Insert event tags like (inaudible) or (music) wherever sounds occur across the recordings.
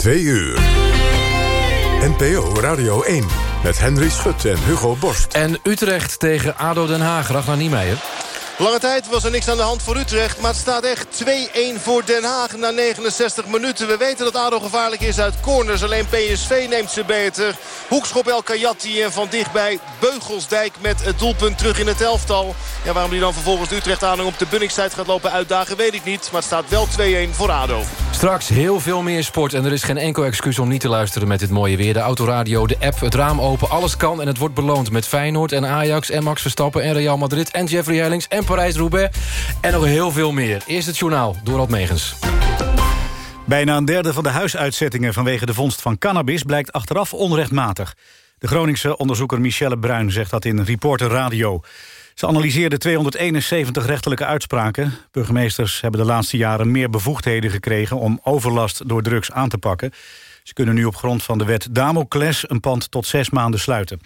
2 uur. NPO Radio 1 met Henry Schut en Hugo Borst. En Utrecht tegen ADO Den Haag. Ragnar Niemeyer. Lange tijd was er niks aan de hand voor Utrecht. Maar het staat echt 2-1 voor Den Haag na 69 minuten. We weten dat ADO gevaarlijk is uit corners. Alleen PSV neemt ze beter. Hoekschop El Kayati en van dichtbij Beugelsdijk met het doelpunt terug in het elftal. Ja, waarom die dan vervolgens Utrecht aan op de Bunningstijd gaat lopen uitdagen weet ik niet. Maar het staat wel 2-1 voor ADO. Straks heel veel meer sport en er is geen enkel excuus om niet te luisteren met dit mooie weer. De autoradio, de app, het raam open, alles kan en het wordt beloond met Feyenoord en Ajax en Max Verstappen en Real Madrid en Jeffrey Hellings en Parijs-Roubaix. En nog heel veel meer. Eerst het journaal, Dorald Megens. Bijna een derde van de huisuitzettingen vanwege de vondst van cannabis... blijkt achteraf onrechtmatig. De Groningse onderzoeker Michelle Bruin zegt dat in Reporter Radio. Ze analyseerde 271 rechterlijke uitspraken. Burgemeesters hebben de laatste jaren meer bevoegdheden gekregen... om overlast door drugs aan te pakken. Ze kunnen nu op grond van de wet Damocles een pand tot zes maanden sluiten.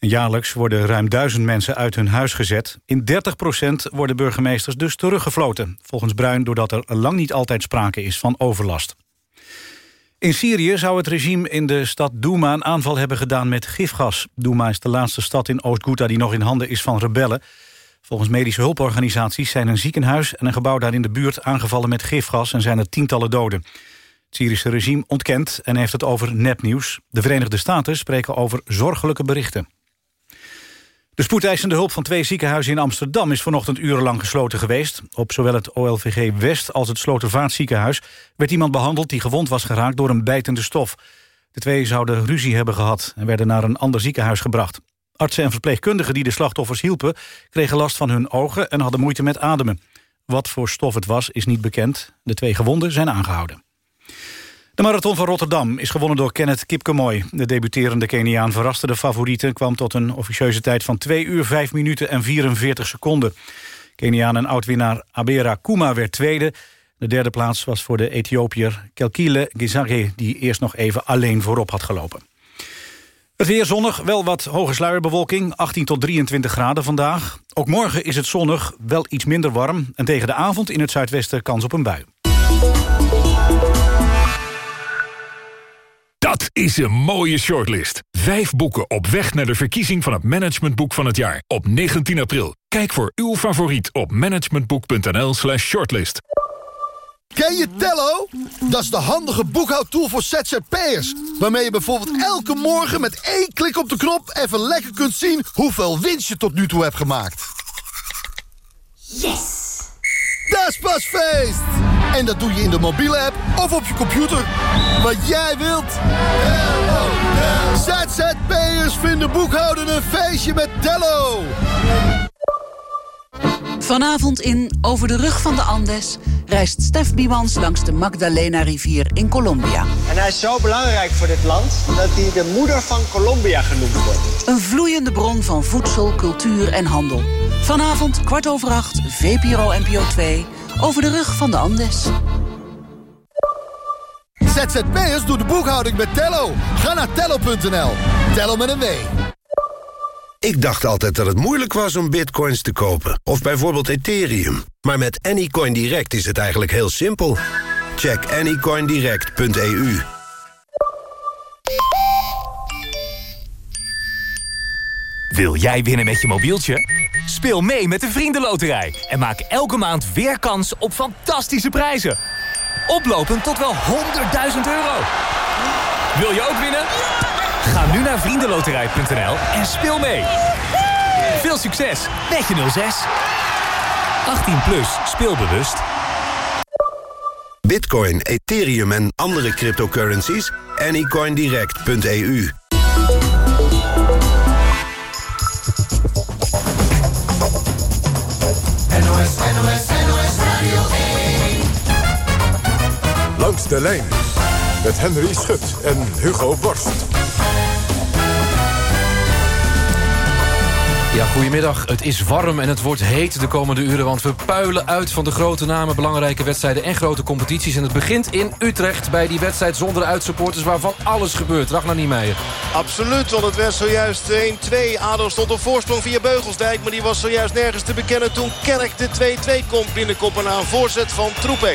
Jaarlijks worden ruim duizend mensen uit hun huis gezet. In 30% worden burgemeesters dus teruggefloten. Volgens Bruin doordat er lang niet altijd sprake is van overlast. In Syrië zou het regime in de stad Douma een aanval hebben gedaan met gifgas. Douma is de laatste stad in Oost-Ghouta die nog in handen is van rebellen. Volgens medische hulporganisaties zijn een ziekenhuis en een gebouw daar in de buurt aangevallen met gifgas en zijn er tientallen doden. Het Syrische regime ontkent en heeft het over nepnieuws. De Verenigde Staten spreken over zorgelijke berichten. De spoedeisende hulp van twee ziekenhuizen in Amsterdam... is vanochtend urenlang gesloten geweest. Op zowel het OLVG West als het Slotervaartziekenhuis... werd iemand behandeld die gewond was geraakt door een bijtende stof. De twee zouden ruzie hebben gehad en werden naar een ander ziekenhuis gebracht. Artsen en verpleegkundigen die de slachtoffers hielpen... kregen last van hun ogen en hadden moeite met ademen. Wat voor stof het was, is niet bekend. De twee gewonden zijn aangehouden. De marathon van Rotterdam is gewonnen door Kenneth Kipkemoy. De debuterende Keniaan verraste de favorieten... kwam tot een officieuze tijd van 2 uur 5 minuten en 44 seconden. Keniaan en oudwinnaar Abera Kuma werd tweede. De derde plaats was voor de Ethiopiër Kelkile Gizare... die eerst nog even alleen voorop had gelopen. Het weer zonnig, wel wat hoge sluierbewolking, 18 tot 23 graden vandaag. Ook morgen is het zonnig, wel iets minder warm... en tegen de avond in het zuidwesten kans op een bui. Dat is een mooie shortlist. Vijf boeken op weg naar de verkiezing van het managementboek van het jaar. Op 19 april. Kijk voor uw favoriet op managementboek.nl slash shortlist. Ken je Tello? Dat is de handige boekhoudtool voor ZZP'ers. Waarmee je bijvoorbeeld elke morgen met één klik op de knop... even lekker kunt zien hoeveel winst je tot nu toe hebt gemaakt. Yes! Dat! En dat doe je in de mobiele app of op je computer. Wat jij wilt. ZZP'ers vinden boekhouden een feestje met Tello. Vanavond in Over de rug van de Andes reist Stef Biemans langs de Magdalena-rivier in Colombia. En hij is zo belangrijk voor dit land dat hij de moeder van Colombia genoemd wordt. Een vloeiende bron van voedsel, cultuur en handel. Vanavond kwart over acht, VPRO NPO 2, Over de rug van de Andes. ZZP'ers doet de boekhouding met Tello. Ga naar tello.nl. Tello met een W. Ik dacht altijd dat het moeilijk was om bitcoins te kopen. Of bijvoorbeeld Ethereum. Maar met Anycoin Direct is het eigenlijk heel simpel. Check anycoindirect.eu. Wil jij winnen met je mobieltje? Speel mee met de Vriendenloterij. En maak elke maand weer kans op fantastische prijzen. Oplopend tot wel 100.000 euro. Wil je ook winnen? Ga nu naar vriendenloterij.nl en speel mee. Veel succes met je 06. 18 plus, speelbewust. Bitcoin, Ethereum en andere cryptocurrencies? Anycoindirect.eu NOS, NOS, NOS Radio 1. Langs de lijn met Henry Schut en Hugo Borst. Ja, goedemiddag. Het is warm en het wordt heet de komende uren... want we puilen uit van de grote namen, belangrijke wedstrijden... en grote competities. En het begint in Utrecht bij die wedstrijd zonder uitsupporters... waarvan alles gebeurt. Ragnar Niemeyer. Absoluut, want het werd zojuist 1-2. ADO stond op voorsprong via Beugelsdijk... maar die was zojuist nergens te bekennen toen Kerk de 2-2 komt binnenkoppen... na een voorzet van Troepé.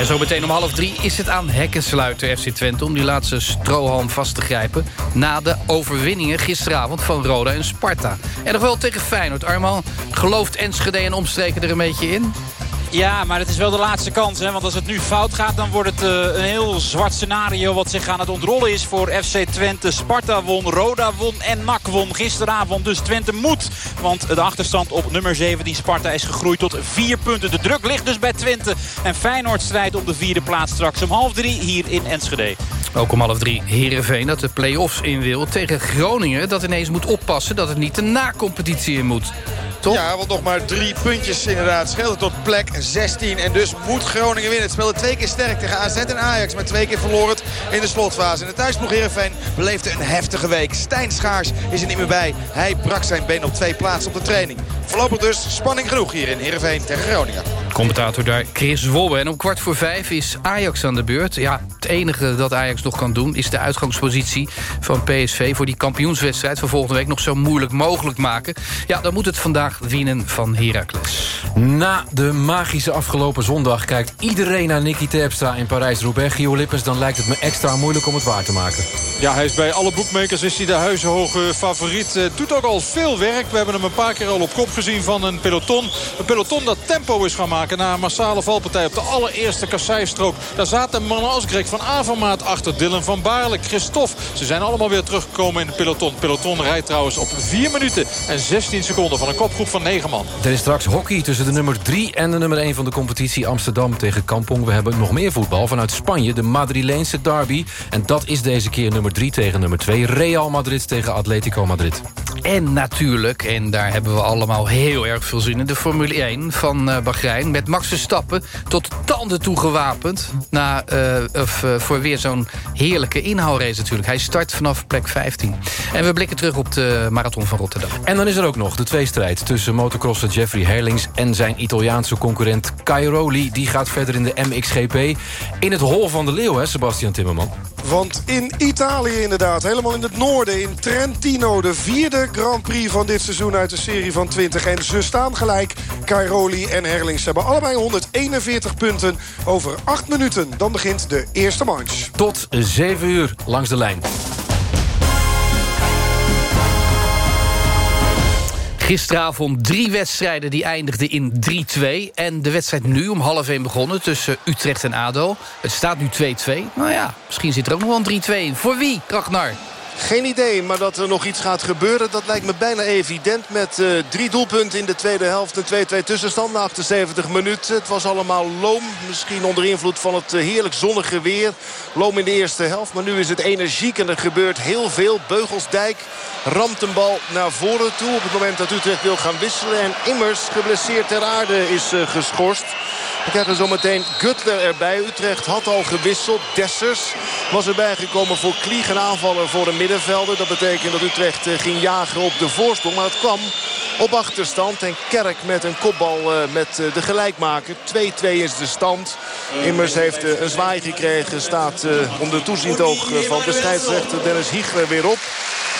En zo meteen om half drie is het aan hekkensluiter FC Twente... om die laatste strohalm vast te grijpen... na de overwinningen gisteravond van Roda en Sparta. En nog wel tegen Feyenoord. Arman, gelooft Enschede en omstreken er een beetje in? Ja, maar het is wel de laatste kans. Hè? Want als het nu fout gaat, dan wordt het uh, een heel zwart scenario... wat zich aan het ontrollen is voor FC Twente. Sparta won, Roda won en NAC won gisteravond. Dus Twente moet. Want de achterstand op nummer 17 Sparta is gegroeid tot vier punten. De druk ligt dus bij Twente. En Feyenoord strijdt om de vierde plaats straks om half drie hier in Enschede. Ook om half drie Heerenveen dat de play-offs in wil tegen Groningen... dat ineens moet oppassen dat het niet de na-competitie in moet. Ja, want nog maar drie puntjes inderdaad. Scheelt tot plek 16. En dus moet Groningen winnen. Het speelde twee keer sterk tegen AZ en Ajax. Maar twee keer verloren het in de slotfase. En de thuisploeg Heerenveen beleefde een heftige week. Stijn Schaars is er niet meer bij. Hij brak zijn been op twee plaatsen op de training. Voorlopig dus spanning genoeg hier in Heerenveen tegen Groningen. Commentator daar Chris Wobbe. En om kwart voor vijf is Ajax aan de beurt. Ja, het enige dat Ajax nog kan doen... is de uitgangspositie van PSV voor die kampioenswedstrijd... van volgende week nog zo moeilijk mogelijk maken. Ja, dan moet het vandaag winnen van Heracles. Na de magische afgelopen zondag kijkt iedereen naar Nicky Terpstra in Parijs-Roubaix. Gio Lippens, dan lijkt het me extra moeilijk om het waar te maken. Ja, hij is bij alle boekmakers is hij de huizenhoge favoriet. Uh, doet ook al veel werk. We hebben hem een paar keer al op kop gezien van een peloton. Een peloton dat tempo is gaan maken na een massale valpartij op de allereerste kasseistrook. Daar zaten mannen als Greg van Avermaat achter. Dylan van Baarle, Christophe. Ze zijn allemaal weer teruggekomen in de peloton. peloton rijdt trouwens op 4 minuten en 16 seconden van een kopgroep van 9 man. Er is straks hockey tussen de nummer 3 en de nummer 1 van de competitie Amsterdam tegen Kampong. We hebben nog meer voetbal vanuit Spanje, de Madrileense derby. En dat is deze keer nummer 3 tegen nummer 2. Real Madrid tegen Atletico Madrid. En natuurlijk, en daar hebben we allemaal heel erg veel zin in... de Formule 1 van uh, Bahrein met Max Verstappen tot tanden toe gewapend. Uh, of, uh, voor weer zo'n heerlijke inhoudrace natuurlijk. Hij start vanaf plek 15. En we blikken terug op de Marathon van Rotterdam. En dan is er ook nog de tweestrijd tussen motocrosser Jeffrey Herlings... en zijn Italiaanse concurrent Cairoli. Die gaat verder in de MXGP. In het hol van de leeuw, hè, Sebastian Timmerman? Want in Italië inderdaad, helemaal in het noorden, in Trentino... de vierde Grand Prix van dit seizoen uit de serie van 20. En ze staan gelijk, Cairoli en Herlings. Ze hebben allebei 141 punten over 8 minuten. Dan begint de eerste manche. Tot 7 uur langs de lijn. Gisteravond drie wedstrijden die eindigden in 3-2. En de wedstrijd nu om half 1 begonnen tussen Utrecht en ADO. Het staat nu 2-2. Nou ja, misschien zit er ook nog wel een 3-2 in. Voor wie, Ragnar? Geen idee, maar dat er nog iets gaat gebeuren... dat lijkt me bijna evident met uh, drie doelpunten in de tweede helft. Een 2-2 tussenstand na 78 minuten. Het was allemaal loom, misschien onder invloed van het uh, heerlijk zonnige weer. Loom in de eerste helft, maar nu is het energiek en er gebeurt heel veel. Beugelsdijk ramt een bal naar voren toe op het moment dat Utrecht wil gaan wisselen. En Immers, geblesseerd ter aarde, is uh, geschorst. We krijgen zometeen Gutler erbij. Utrecht had al gewisseld. Dessers was erbij gekomen voor Klieg. Een aanvaller voor de middenvelder. Dat betekent dat Utrecht ging jagen op de voorsprong. Maar het kwam op achterstand. En Kerk met een kopbal met de gelijkmaker. 2-2 is de stand. Immers heeft een zwaai gekregen. Staat onder toeziend oog van de scheidsrechter Dennis Hiegler weer op.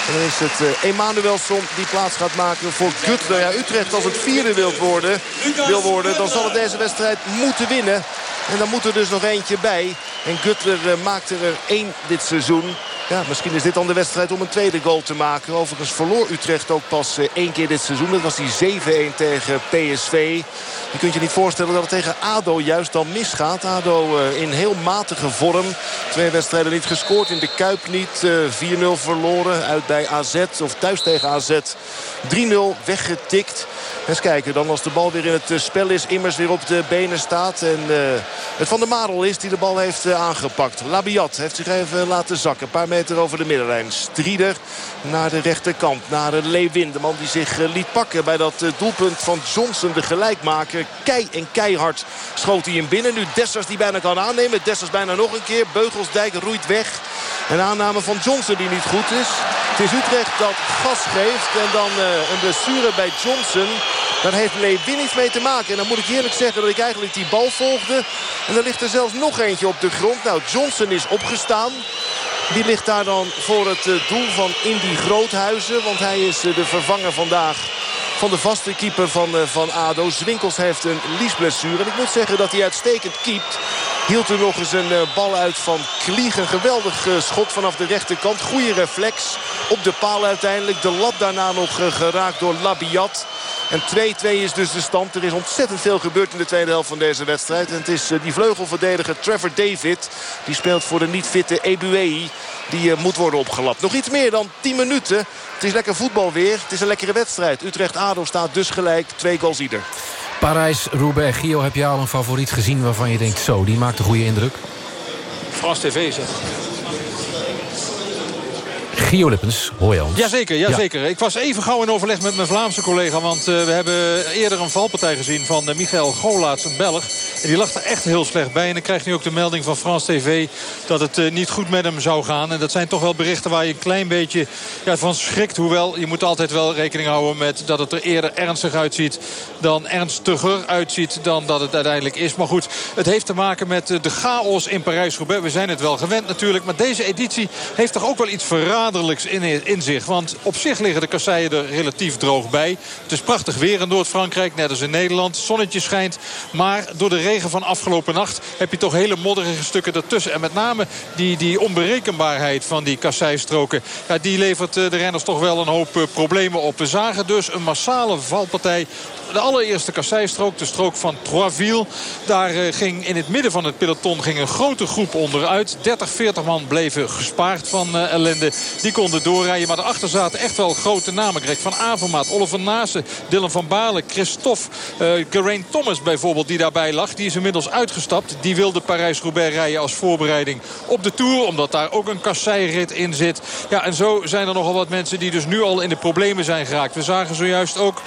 En dan is het uh, Emanuelsson die plaats gaat maken voor Gutler. Ja, Utrecht als het vierde wil worden, wil worden, dan zal het deze wedstrijd moeten winnen. En dan moet er dus nog eentje bij. En Gutler uh, maakte er één dit seizoen. Ja, misschien is dit dan de wedstrijd om een tweede goal te maken. Overigens verloor Utrecht ook pas uh, één keer dit seizoen. Dat was die 7-1 tegen PSV. Je kunt je niet voorstellen dat het tegen ADO juist dan misgaat. ADO uh, in heel matige vorm. Twee wedstrijden niet gescoord. In de Kuip niet. Uh, 4-0 verloren. Uit bij AZ. Of thuis tegen AZ. 3-0 weggetikt. Eens kijken, dan als de bal weer in het spel is. Immers weer op de benen staat. En het Van der Marel is die de bal heeft uh, aangepakt. Labiat heeft zich even laten zakken. Een paar meter over de middenlijn. Strieder naar de rechterkant. Naar Leeuwin. De man die zich uh, liet pakken bij dat doelpunt van Johnson. De gelijkmaker. Kei en keihard schoot hij hem binnen. Nu Dessers die bijna kan aannemen. Dessers bijna nog een keer. Beugelsdijk roeit weg. Een aanname van Johnson die niet goed is. Het is Utrecht dat gas geeft. En dan een blessure bij Johnson. Daar heeft Lewin iets mee te maken. En dan moet ik eerlijk zeggen dat ik eigenlijk die bal volgde. En er ligt er zelfs nog eentje op de grond. Nou, Johnson is opgestaan. Die ligt daar dan voor het doel van Indy Groothuizen. Want hij is de vervanger vandaag van de vaste keeper van, van ADO. Zwinkels heeft een liesblessure. En ik moet zeggen dat hij uitstekend keept. Hield er nog eens een bal uit van Klieg. Een geweldig schot vanaf de rechterkant. Goede reflex op de paal uiteindelijk. De lat daarna nog geraakt door Labiat. En 2-2 is dus de stand. Er is ontzettend veel gebeurd in de tweede helft van deze wedstrijd. En het is die vleugelverdediger Trevor David. Die speelt voor de niet fitte Ebuei. Die moet worden opgelapt. Nog iets meer dan 10 minuten. Het is lekker voetbal weer. Het is een lekkere wedstrijd. Utrecht-Ado staat dus gelijk. Twee goals ieder. Parijs-Roubaix. Gio, heb je al een favoriet gezien waarvan je denkt... zo, die maakt een goede indruk? Frans TV zeg. Gio Lippens, hoor je ons? Jazeker, jazeker. Ja. Ik was even gauw in overleg met mijn Vlaamse collega... want uh, we hebben eerder een valpartij gezien van uh, Michael Golaats, een Belg. En die lag er echt heel slecht bij. En dan krijgt nu ook de melding van France TV... dat het uh, niet goed met hem zou gaan. En dat zijn toch wel berichten waar je een klein beetje ja, van schrikt. Hoewel, je moet altijd wel rekening houden met dat het er eerder ernstig uitziet... dan ernstiger uitziet dan dat het uiteindelijk is. Maar goed, het heeft te maken met de chaos in Parijs-Roubaix. We zijn het wel gewend natuurlijk. Maar deze editie heeft toch ook wel iets verraderlijks in, in zich. Want op zich liggen de kasseien er relatief droog bij. Het is prachtig weer in Noord-Frankrijk, net als in Nederland. Zonnetje schijnt. Maar door de regen van afgelopen nacht heb je toch hele modderige stukken ertussen. En met name die, die onberekenbaarheid van die kasseistroken. Ja, die levert eh, de renners toch wel een hoop eh, problemen op. We zagen dus een massale valpartij de allereerste kasseistrook, de strook van Troisville. Daar eh, ging in het midden van het peloton ging een grote groep onderuit. 30, 40 man bleven gespaard van ellende. Die konden doorrijden. Maar daarachter zaten echt wel grote namen. Greg van Avermaat, Oliver Nase, Dylan van Balen, Christophe. Uh, Geraint Thomas bijvoorbeeld die daarbij lag. Die is inmiddels uitgestapt. Die wilde Parijs-Roubaix rijden als voorbereiding op de Tour. Omdat daar ook een kasseirit in zit. Ja, en zo zijn er nogal wat mensen die dus nu al in de problemen zijn geraakt. We zagen zojuist ook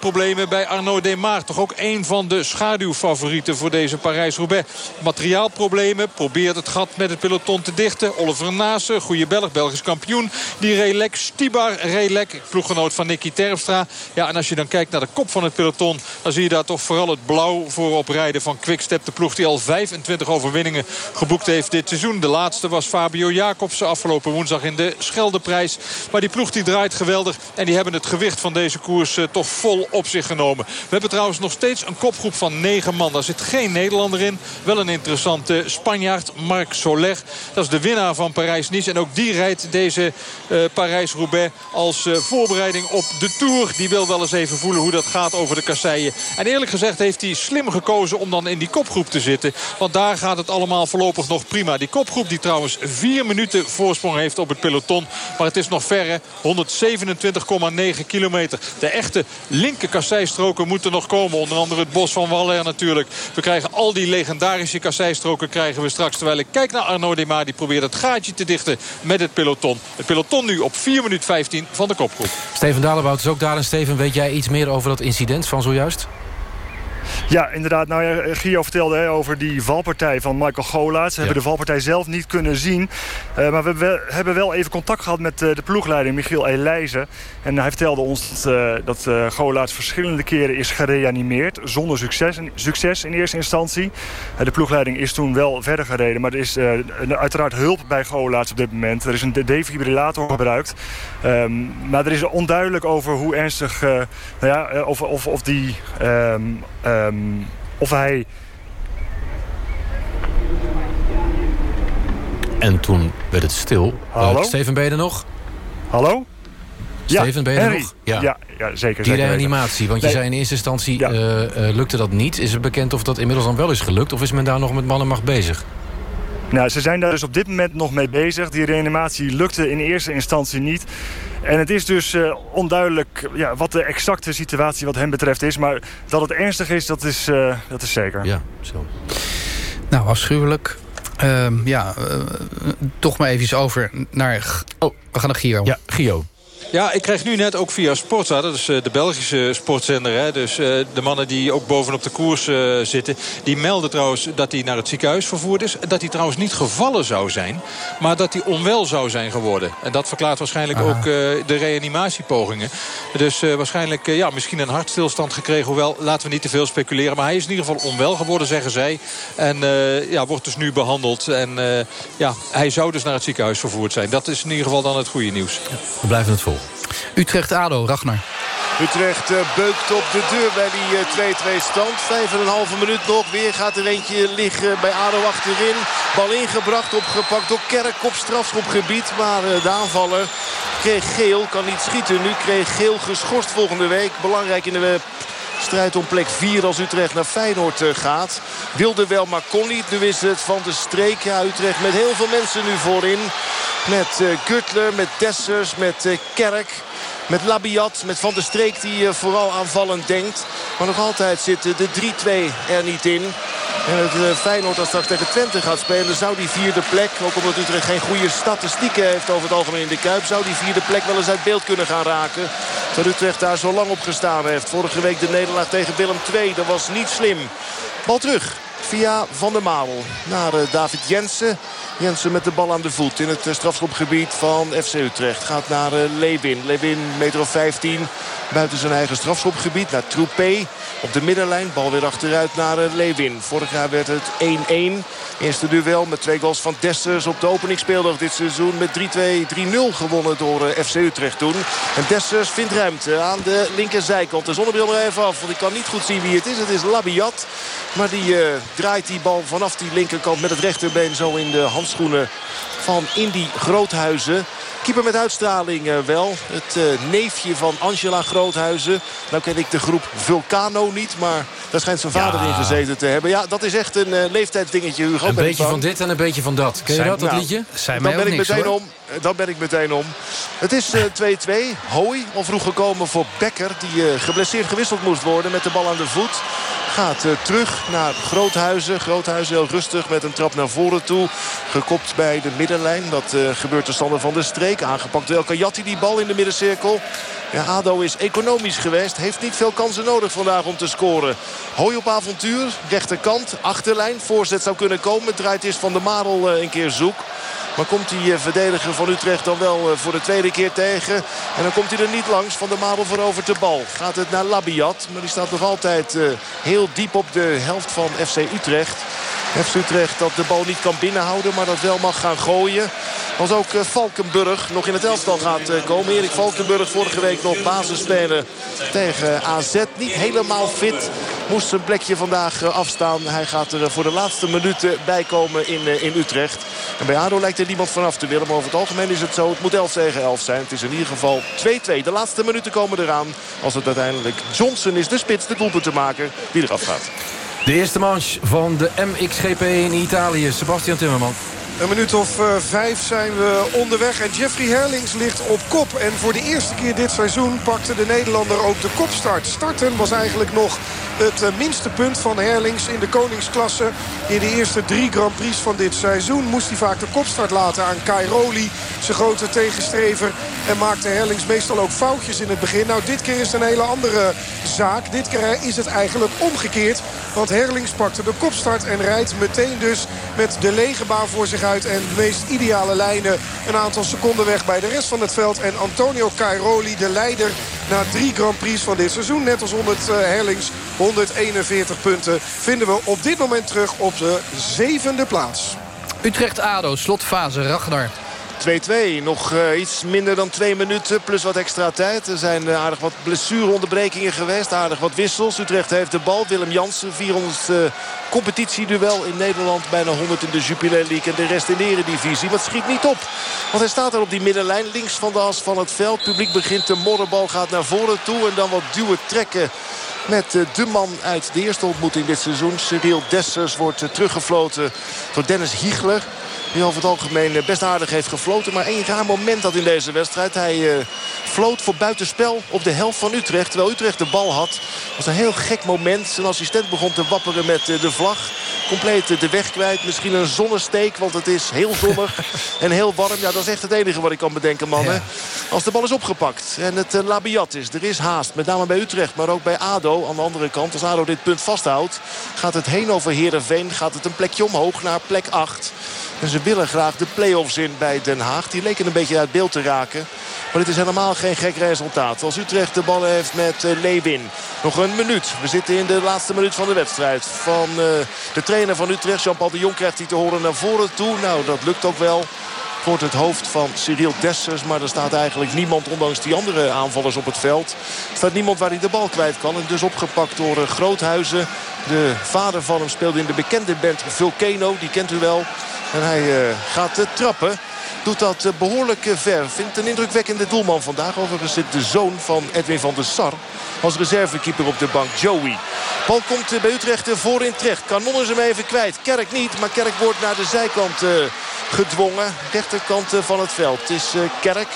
problemen bij Arnaud Demar. Toch ook een van de schaduwfavorieten voor deze Parijs-Roubaix. Materiaalproblemen. Probeert het gat met het peloton te dichten. Oliver Nase, goede Belg, Belgisch kampioen. Die Relek, Stibar Relek, ploeggenoot van Nicky Terpstra. Ja, en als je dan kijkt naar de kop van het peloton... dan zie je daar toch vooral het blauw voorop rijden van Quickstep. De ploeg die al 25 overwinningen geboekt heeft dit seizoen. De laatste was Fabio Jacobsen afgelopen woensdag in de Scheldeprijs. Maar die ploeg die draait geweldig. En die hebben het gewicht van deze koers uh, toch vol op zich. We hebben trouwens nog steeds een kopgroep van 9 man. Daar zit geen Nederlander in. Wel een interessante Spanjaard, Marc Soler. Dat is de winnaar van Parijs-Nice. En ook die rijdt deze uh, Parijs-Roubaix als uh, voorbereiding op de Tour. Die wil wel eens even voelen hoe dat gaat over de kasseien. En eerlijk gezegd heeft hij slim gekozen om dan in die kopgroep te zitten. Want daar gaat het allemaal voorlopig nog prima. Die kopgroep die trouwens vier minuten voorsprong heeft op het peloton. Maar het is nog verre. 127,9 kilometer. De echte linker kasseistroken moeten nog komen. Onder andere het bos van Waller natuurlijk. We krijgen al die legendarische kasseistroken krijgen we straks. Terwijl ik kijk naar Arnaud Demar. Die probeert het gaatje te dichten met het peloton. Het peloton nu op 4 minuten 15 van de kopgroep. Steven Dalebout is ook daar. En Steven, weet jij iets meer over dat incident van zojuist? Ja, inderdaad. Nou ja, Gio vertelde hè, over die valpartij van Michael Golaerts. We ja. hebben de valpartij zelf niet kunnen zien. Uh, maar we, we, hebben wel even contact gehad met uh, de ploegleider Michiel Elijzen. En hij vertelde ons dat, uh, dat Golaerts verschillende keren is gereanimeerd. Zonder succes, succes in eerste instantie. de ploegleiding is toen wel verder gereden. Maar er is uiteraard hulp bij Golaerts op dit moment. Er is een defibrillator gebruikt. Um, maar er is onduidelijk over hoe ernstig... nou ja, of, of, of die... Um, Um, of hij... En toen werd het stil. Hallo? Uh, Steven, ben je er nog? Hallo? Steven, ja, ben je er nog? Ja. Ja, ja, zeker. Die zeker reanimatie, want je zei in eerste instantie ja. uh, uh, lukte dat niet. Is het bekend of dat inmiddels dan wel is gelukt? Of is men daar nog met man en macht bezig? Nou, ze zijn daar dus op dit moment nog mee bezig. Die reanimatie lukte in eerste instantie niet. En het is dus uh, onduidelijk ja, wat de exacte situatie wat hem betreft is. Maar dat het ernstig is, dat is, uh, dat is zeker. Ja, zo. Nou, afschuwelijk. Uh, ja, uh, toch maar even over naar... Oh, we gaan naar Gio. Ja, Gio. Ja, ik krijg nu net ook via Sportza, dat is de Belgische sportzender. Hè, dus de mannen die ook bovenop de koers uh, zitten. Die melden trouwens dat hij naar het ziekenhuis vervoerd is. Dat hij trouwens niet gevallen zou zijn. Maar dat hij onwel zou zijn geworden. En dat verklaart waarschijnlijk Aha. ook de reanimatiepogingen. Dus waarschijnlijk ja, misschien een hartstilstand gekregen. Hoewel, laten we niet te veel speculeren. Maar hij is in ieder geval onwel geworden, zeggen zij. En ja, wordt dus nu behandeld. En ja, hij zou dus naar het ziekenhuis vervoerd zijn. Dat is in ieder geval dan het goede nieuws. Ja, we blijven het volgen. Utrecht-ADO, Ragnar. Utrecht eh, beukt op de deur bij die 2-2 stand. Vijf en een halve minuut nog. Weer gaat er eentje liggen bij ADO achterin. Bal ingebracht, opgepakt door Kerk op strafschopgebied. Maar de aanvaller kreeg geel, kan niet schieten. Nu kreeg geel geschorst volgende week. Belangrijk in de strijd om plek 4 als Utrecht naar Feyenoord gaat. Wilde wel, maar kon niet. Nu is het van de streek. Ja, Utrecht met heel veel mensen nu voorin. Met uh, Gutler, met Dessers, met uh, Kerk. Met Labiat, met Van der Streek die vooral aanvallend denkt. Maar nog altijd zit de 3-2 er niet in. En het Feyenoord dat straks tegen Twente gaat spelen... zou die vierde plek, ook omdat Utrecht geen goede statistieken heeft over het algemeen in de Kuip... zou die vierde plek wel eens uit beeld kunnen gaan raken. Terwijl Utrecht daar zo lang op gestaan heeft. Vorige week de nederlaag tegen Willem II, dat was niet slim. Bal terug via Van der Marel naar uh, David Jensen. Jensen met de bal aan de voet in het strafschopgebied van FC Utrecht. Gaat naar uh, Lewin. Lewin, meter of 15, buiten zijn eigen strafschopgebied. Naar Troepé op de middenlijn. Bal weer achteruit naar uh, Lewin. Vorig jaar werd het 1-1. Eerste duel met twee goals van Dessers op de openingsspeeldag dit seizoen. Met 3-2, 3-0 gewonnen door FC Utrecht toen. En Dessers vindt ruimte aan de linkerzijkant. De zonnebril er even af, want ik kan niet goed zien wie het is. Het is Labiat. Maar die draait die bal vanaf die linkerkant met het rechterbeen zo in de handschoenen van Indy Groothuizen. Keeper met uitstraling wel. Het neefje van Angela Groothuizen. Nou ken ik de groep Vulcano niet, maar daar schijnt zijn vader Ja. in gezeten te hebben. Ja, dat is echt een uh, leeftijdsdingetje, Hugo. Een beetje van dit en een beetje van dat. Ken je Zijn- dat, dat nou, liedje? dan ben ik meteen om. Eh, Dan ben ik meteen om. Het is eh, 2-2. Hooi, al vroeg gekomen voor Becker. Die eh, geblesseerd gewisseld moest worden met de bal aan de voet. Gaat eh, terug naar Groothuizen. Groothuizen heel rustig met een trap naar voren toe. Gekopt bij de middenlijn. Dat eh, gebeurt de stander van de streek. Aangepakt door El Kayati die bal in de middencirkel. Ja, ADO is economisch geweest. Heeft niet veel kansen nodig vandaag om te scoren. Hooi op avontuur. Rechterkant. Achterlijn. Voorzet zou kunnen komen. Draait is van de Marel eh, een keer zoek. Maar komt die eh, verdediger van Utrecht dan wel eh, voor de tweede keer tegen. En dan komt hij er niet langs. Van de Marel verovert de bal. Gaat het naar Labiat. Maar die staat nog altijd eh, heel diep op de helft van FC Utrecht. FC Utrecht dat de bal niet kan binnenhouden. Maar dat wel mag gaan gooien. Als ook eh, Valkenburg nog in het elftal gaat eh, komen. Erik Valkenburg vorige week nog basisspeler tegen AZ. Niet helemaal fit. Moest zijn plekje vandaag eh, afstaan. Hij gaat er voor de laatste minuten bij komen in, in Utrecht. En bij ADO lijkt er niemand vanaf te willen. Maar over het algemeen is het zo. Het moet 11 tegen 11 zijn. Het is in ieder geval 2-2. De laatste minuten komen eraan. Als het uiteindelijk Johnson is, de spits, de doelpuntenmaker, die eraf gaat. De eerste manche van de MXGP in Italië. Sebastian Timmerman. Een minuut of eh, vijf zijn we onderweg. En Jeffrey Herlings ligt op kop. En voor de eerste keer dit seizoen pakte de Nederlander ook de kopstart. Starten was eigenlijk nog het eh, minste punt van Herlings in de koningsklasse. In de eerste drie Grand Prix van dit seizoen moest hij vaak de kopstart laten aan Cairoli. Zijn grote tegenstrever. En maakte Herlings meestal ook foutjes in het begin. Nou, dit keer is het een hele andere zaak. Dit keer is het eigenlijk omgekeerd. Want Herlings pakte de kopstart en rijdt meteen dus met de lege baan voor zich uit. En de meest ideale lijnen een aantal seconden weg bij de rest van het veld. En Antonio Cairoli, de leider na drie Grand Prix van dit seizoen. Net als 100 eh, Herlings, 141 punten. Vinden we op dit moment terug op de zevende plaats. Utrecht-ADO, slotfase, Ragnar. 2-2. Nog eh, iets minder dan twee minuten. Plus wat extra tijd. Er zijn eh, aardig wat blessureonderbrekingen geweest. Aardig wat wissels. Utrecht heeft de bal. Willem Jansen. 400 eh competitieduel in Nederland. Bijna 100 in de Jupiler League. En de rest in de eredivisie. Het schiet niet op. Want hij staat er op die middenlijn. Links van de as van het veld. Publiek begint te morren. Bal gaat naar voren toe. En dan wat duwen trekken. Met de man uit de eerste ontmoeting dit seizoen. Cyril Dessers wordt teruggefloten door Dennis Hiegler. Die over het algemeen eh, best aardig heeft gefloten. Maar één raar moment had in deze wedstrijd. Hij eh, floot voor buitenspel op de helft van Utrecht. Terwijl Utrecht de bal had. Dat was een heel gek moment. Zijn assistent begon te wapperen met eh, de vlag. Compleet de weg kwijt. Misschien een zonnesteek. Want het is heel zonnig (laughs) en heel warm. Ja, dat is echt het enige wat ik kan bedenken, mannen. Als de bal is opgepakt en het labiat is. Er is haast. Met name bij Utrecht. Maar ook bij ADO. Aan de andere kant. Als ADO dit punt vasthoudt. Gaat het heen over Heerenveen. Gaat het een plekje omhoog naar plek 8. En ze willen graag de play-offs in bij Den Haag. Die leken een beetje uit beeld te raken. Maar dit is helemaal geen gek resultaat. Als Utrecht de bal heeft met eh, Lewin. Nog een minuut. We zitten in de laatste minuut van de wedstrijd. Van eh, de trainer van Utrecht, Jean-Paul de Jong, krijgt hij te horen naar voren toe. Nou, dat lukt ook wel. Wordt het hoofd van Cyril Dessers. Maar er staat eigenlijk niemand, ondanks die andere aanvallers op het veld. Er staat niemand waar hij de bal kwijt kan. En dus opgepakt door uh, Groothuizen. De vader van hem speelde in de bekende band Vulcano. Die kent u wel. En hij uh, gaat trappen. Doet dat behoorlijk ver. Vindt een indrukwekkende doelman vandaag. Overigens zit de zoon van Edwin van der Sar. Als reservekeeper op de bank. Joey. Bal komt bij Utrecht voorin terecht. Kanon is hem even kwijt. Kerk niet. Maar Kerk wordt naar de zijkant gedwongen. Rechterkant van het veld. Het is Kerk.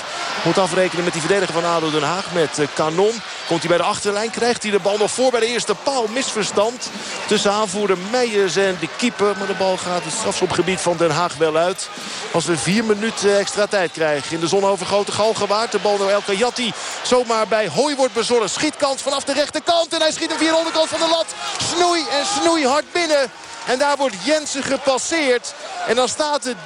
Moet afrekenen met die verdediger van ADO Den Haag. Met Kanon. Komt hij bij de achterlijn. Krijgt hij de bal nog voor bij de eerste paal. Misverstand. Tussen aanvoerder Meijers en de keeper. Maar de bal gaat het strafschopgebied van Den Haag wel uit. Als we vier minuten extra tijd krijgen. In de zon over grote gal gewaard. De bal door El Kayati. Zomaar bij Hooi wordt bezorgd. Schietkant vanaf de rechterkant. En hij schiet hem via de onderkant van de lat. Snoei en snoei hard binnen. En daar wordt Jensen gepasseerd. En dan staat het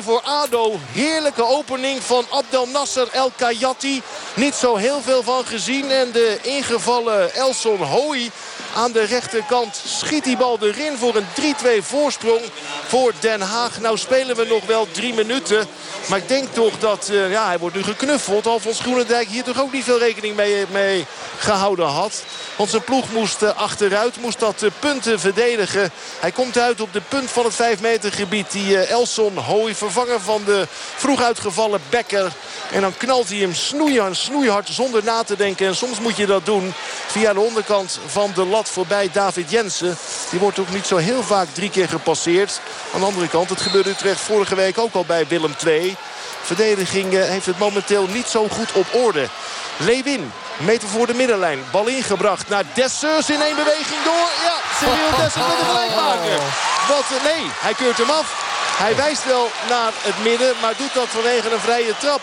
3-2 voor ADO. Heerlijke opening van Abdel Nasser El Kayati. Niet zo heel veel van gezien. En de ingevallen Elson Hooi aan de rechterkant schiet die bal erin voor een 3-2 voorsprong voor Den Haag. Nou spelen we nog wel drie minuten. Maar ik denk toch dat uh, ja, hij wordt nu geknuffeld. Alfons Groenendijk hier toch ook niet veel rekening mee, mee gehouden had. Want zijn ploeg moest uh, achteruit, moest dat uh, punten verdedigen. Hij komt uit op de punt van het 5 meter gebied. Die Elson Hooi, vervanger van de vroeg uitgevallen Becker. En dan knalt hij hem snoeihard, snoeihard zonder na te denken. En soms moet je dat doen via de onderkant van de lat voorbij David Jensen. Die wordt ook niet zo heel vaak drie keer gepasseerd. Aan de andere kant, het gebeurde Utrecht vorige week ook al bij Willem II. Verdediging heeft het momenteel niet zo goed op orde. Lewin, meter voor de middenlijn. Bal ingebracht naar Dessers in één beweging door. Ja, Cyril Dessers met de gelijkmaker. Wat, nee, hij keurt hem af. Hij wijst wel naar het midden, maar doet dat vanwege een vrije trap.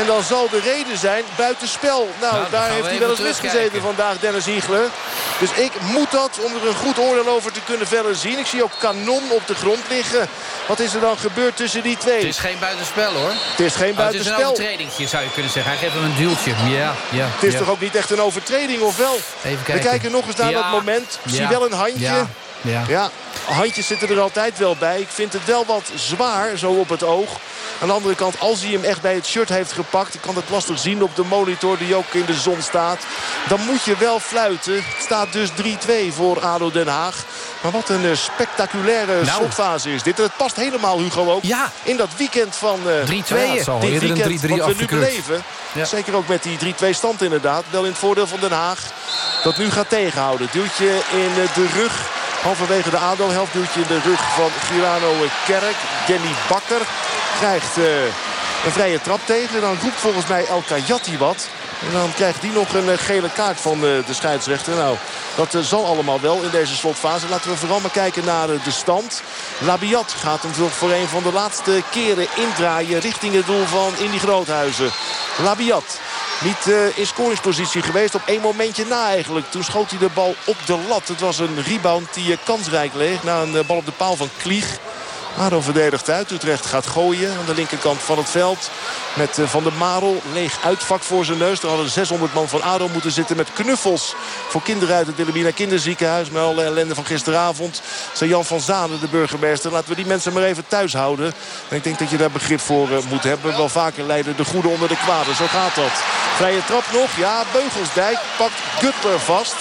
En dan zal de reden zijn buitenspel. Nou, nou daar heeft hij wel eens misgezeten vandaag, Dennis Hiegler. Dus ik moet dat om er een goed oordeel over te kunnen verder zien. Ik zie ook kanon op de grond liggen. Wat is er dan gebeurd tussen die twee? Het is geen buitenspel hoor. Het is geen buitenspel. Oh, het is een overtreding, zou je kunnen zeggen. Hij geeft hem een duwtje. Ja, ja, het is toch ook niet echt een overtreding, of wel? Even kijken. We kijken nog eens naar dat moment. Ik zie wel een handje. Ja. ja, handjes zitten er altijd wel bij. Ik vind het wel wat zwaar, zo op het oog. Aan de andere kant, als hij hem echt bij het shirt heeft gepakt... ik kan het lastig zien op de monitor die ook in de zon staat... dan moet je wel fluiten. Het staat dus 3-2 voor ADO Den Haag. Maar wat een uh, spectaculaire nou. slotfase is dit. Het past helemaal, Hugo, ook ja. in dat weekend van... Uh, 3-2. Ja, dit weekend wat we nu beleven. Ja. Zeker ook met die 3-2 stand inderdaad. Wel in het voordeel van Den Haag. Dat nu gaat tegenhouden. Duwtje in de rug Halverwege de ADO-helft duwtje in de rug van Girano Kerk. Danny Bakker krijgt uh, een vrije trap tegen. Dan roept volgens mij El Kayati wat. En dan krijgt die nog een gele kaart van de, de scheidsrechter. Nou, dat zal allemaal wel in deze slotfase. Laten we vooral maar kijken naar de stand. Labiat gaat hem voor een van de laatste keren indraaien richting het doel van Indy Groothuizen. Labiat niet uh, in scoringspositie geweest. Op één momentje na eigenlijk. Toen schoot hij de bal op de lat. Het was een rebound die uh, kansrijk leeg. Na een uh, bal op de paal van Klieg. ADO verdedigt uit. Utrecht gaat gooien aan de linkerkant van het veld. Met Van der Marel. Leeg uitvak voor zijn neus. Er hadden 600 man van ADO moeten zitten met knuffels. Voor kinderen uit het Wilhelmina kinderziekenhuis. Met alle ellende van gisteravond. Zei Jan van Zanen, de burgemeester. Laten we die mensen maar even thuis houden. En ik denk dat je daar begrip voor moet hebben. Wel vaker leiden de goede onder de kwade. Zo gaat dat. Vrije trap nog. Ja, Beugelsdijk pakt Gutler vast.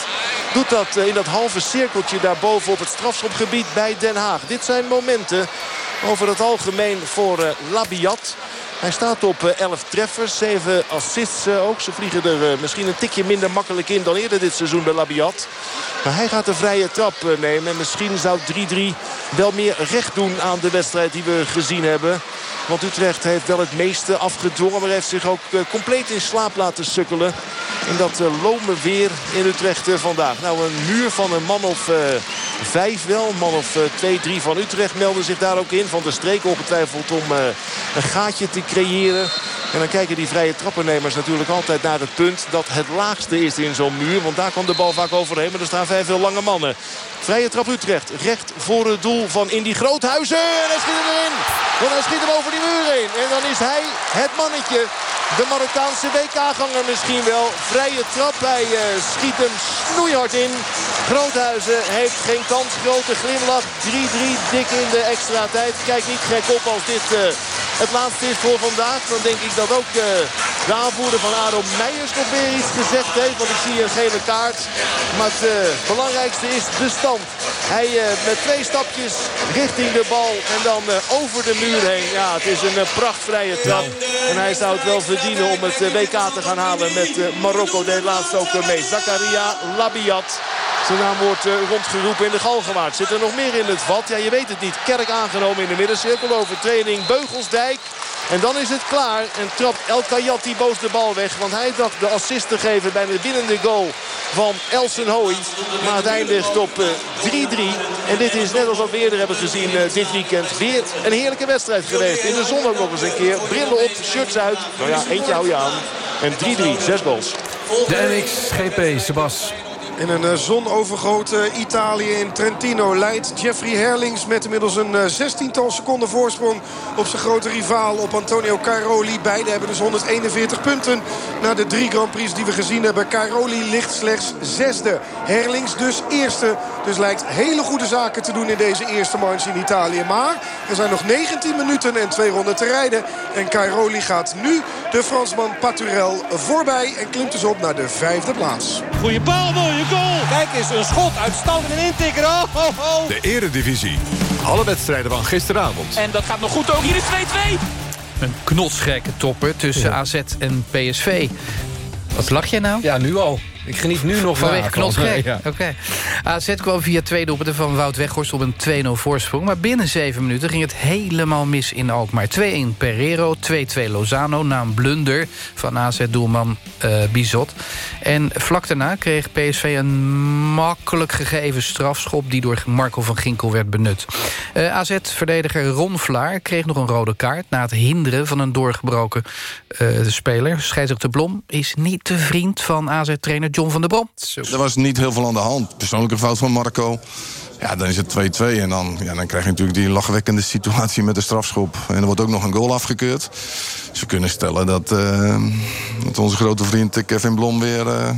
Doet dat in dat halve cirkeltje daarboven op het strafschopgebied bij Den Haag. Dit zijn momenten over het algemeen voor uh, Labiat. Hij staat op 11 treffers, 7 assists ook. Ze vliegen er misschien een tikje minder makkelijk in dan eerder dit seizoen bij Labiat. Maar hij gaat de vrije trap nemen. En misschien zou 3-3 wel meer recht doen aan de wedstrijd die we gezien hebben. Want Utrecht heeft wel het meeste afgedwongen. Maar heeft zich ook compleet in slaap laten sukkelen. In dat lome weer in Utrecht vandaag. Nou, een muur van een man of vijf wel. Een man of twee, drie van Utrecht melden zich daar ook in. Van de streek ongetwijfeld om een gaatje te creëren. En dan kijken die vrije trappennemers natuurlijk altijd naar het punt dat het laagste is in zo'n muur. Want daar kwam de bal vaak overheen. Maar er staan vijf heel lange mannen. Vrije trap Utrecht. Recht voor het doel van Indy Groothuizen. En hij schiet erin. Want hij schiet hem over die muur. En dan is hij het mannetje. De Marokkaanse WK-ganger misschien wel. Vrije trap. Hij uh, schiet hem snoeihard in. Groothuizen heeft geen kans. Grote glimlach. 3-3 dik in de extra tijd. Kijk niet gek op als dit uh, het laatste is voor vandaag. Dan denk ik dat ook uh, de aanvoerder van Aro Meijers nog weer iets gezegd heeft. Want ik zie een gele kaart. Maar het uh, belangrijkste is de stand. Hij uh, met twee stapjes richting de bal. En dan over de muur heen. Ja, het is een prachtvrije trap. En hij zou het wel verdienen om het WK te gaan halen met Marokko. De laatste ook mee. Zakaria Labiat. Zijn naam wordt rondgeroepen in de Galgenwaard. Zit er nog meer in het vat? Ja, je weet het niet. Kerk aangenomen in de middencirkel. Overtreding Beugelsdijk. En dan is het klaar. En trapt El Kayati boos de bal weg. Want hij dacht de assist te geven bij de winnende goal van Elsen Hooi. Maar het eindigt op 3-3. Uh, en dit is net als wat we eerder hebben gezien uh, dit weekend. Weer een heerlijke wedstrijd geweest. In de zon ook nog eens een keer. Brillen op, shirts uit. Nou ja, eentje hou je aan. En 3-3, zes goals. De NX-GP, Sebas. In een eh, zonovergoten Italië in Trentino leidt Jeffrey Herlings met inmiddels een eh, zestiental seconden voorsprong op zijn grote rivaal op Antonio Cairoli. Beide hebben dus 141 punten na de drie Grand Prix die we gezien hebben. Cairoli ligt slechts zesde. Herlings dus eerste. Dus lijkt hele goede zaken te doen in deze eerste manche in Italië. Maar er zijn nog 19 minuten en twee ronden te rijden. En Cairoli gaat nu de Fransman Paturel voorbij en klimt dus op naar de vijfde plaats. Goeie bal, mooie goal. Kijk eens, een schot uitstand en intikker. Oh, oh, oh. De eredivisie. Alle wedstrijden van gisteravond. En dat gaat nog goed ook. Hier is 2-2. Een knotsgekke topper tussen AZ en PSV. Wat lach jij nou? Ja, nu al. Ik geniet nu nog van. Vanwege knotsgek. (laughs) Ja. Oké. Okay. AZ kwam via twee doelpunten van Wout Weghorst op een 2-0 voorsprong. Maar binnen zeven minuten ging het helemaal mis in Alkmaar. 2-1 Pereiro, 2-2 Lozano na een blunder van AZ-doelman uh, Bizot. En vlak daarna kreeg PSV een makkelijk gegeven strafschop... die door Marco van Ginkel werd benut. Uh, AZ-verdediger Ron Vlaar kreeg nog een rode kaart... na het hinderen van een doorgebroken uh, speler. Scheidsrechter Blom is niet de vriend van AZ-trainer John van der Brom. Er was niet heel veel aan de hand. Persoonlijke fout van Marco. Ja, dan is het 2-2 en dan, ja, dan krijg je natuurlijk die lachwekkende (laughs) situatie met de strafschop. En er wordt ook nog een goal afgekeurd. Dus we kunnen stellen dat, uh, dat onze grote vriend Kevin Blom weer uh,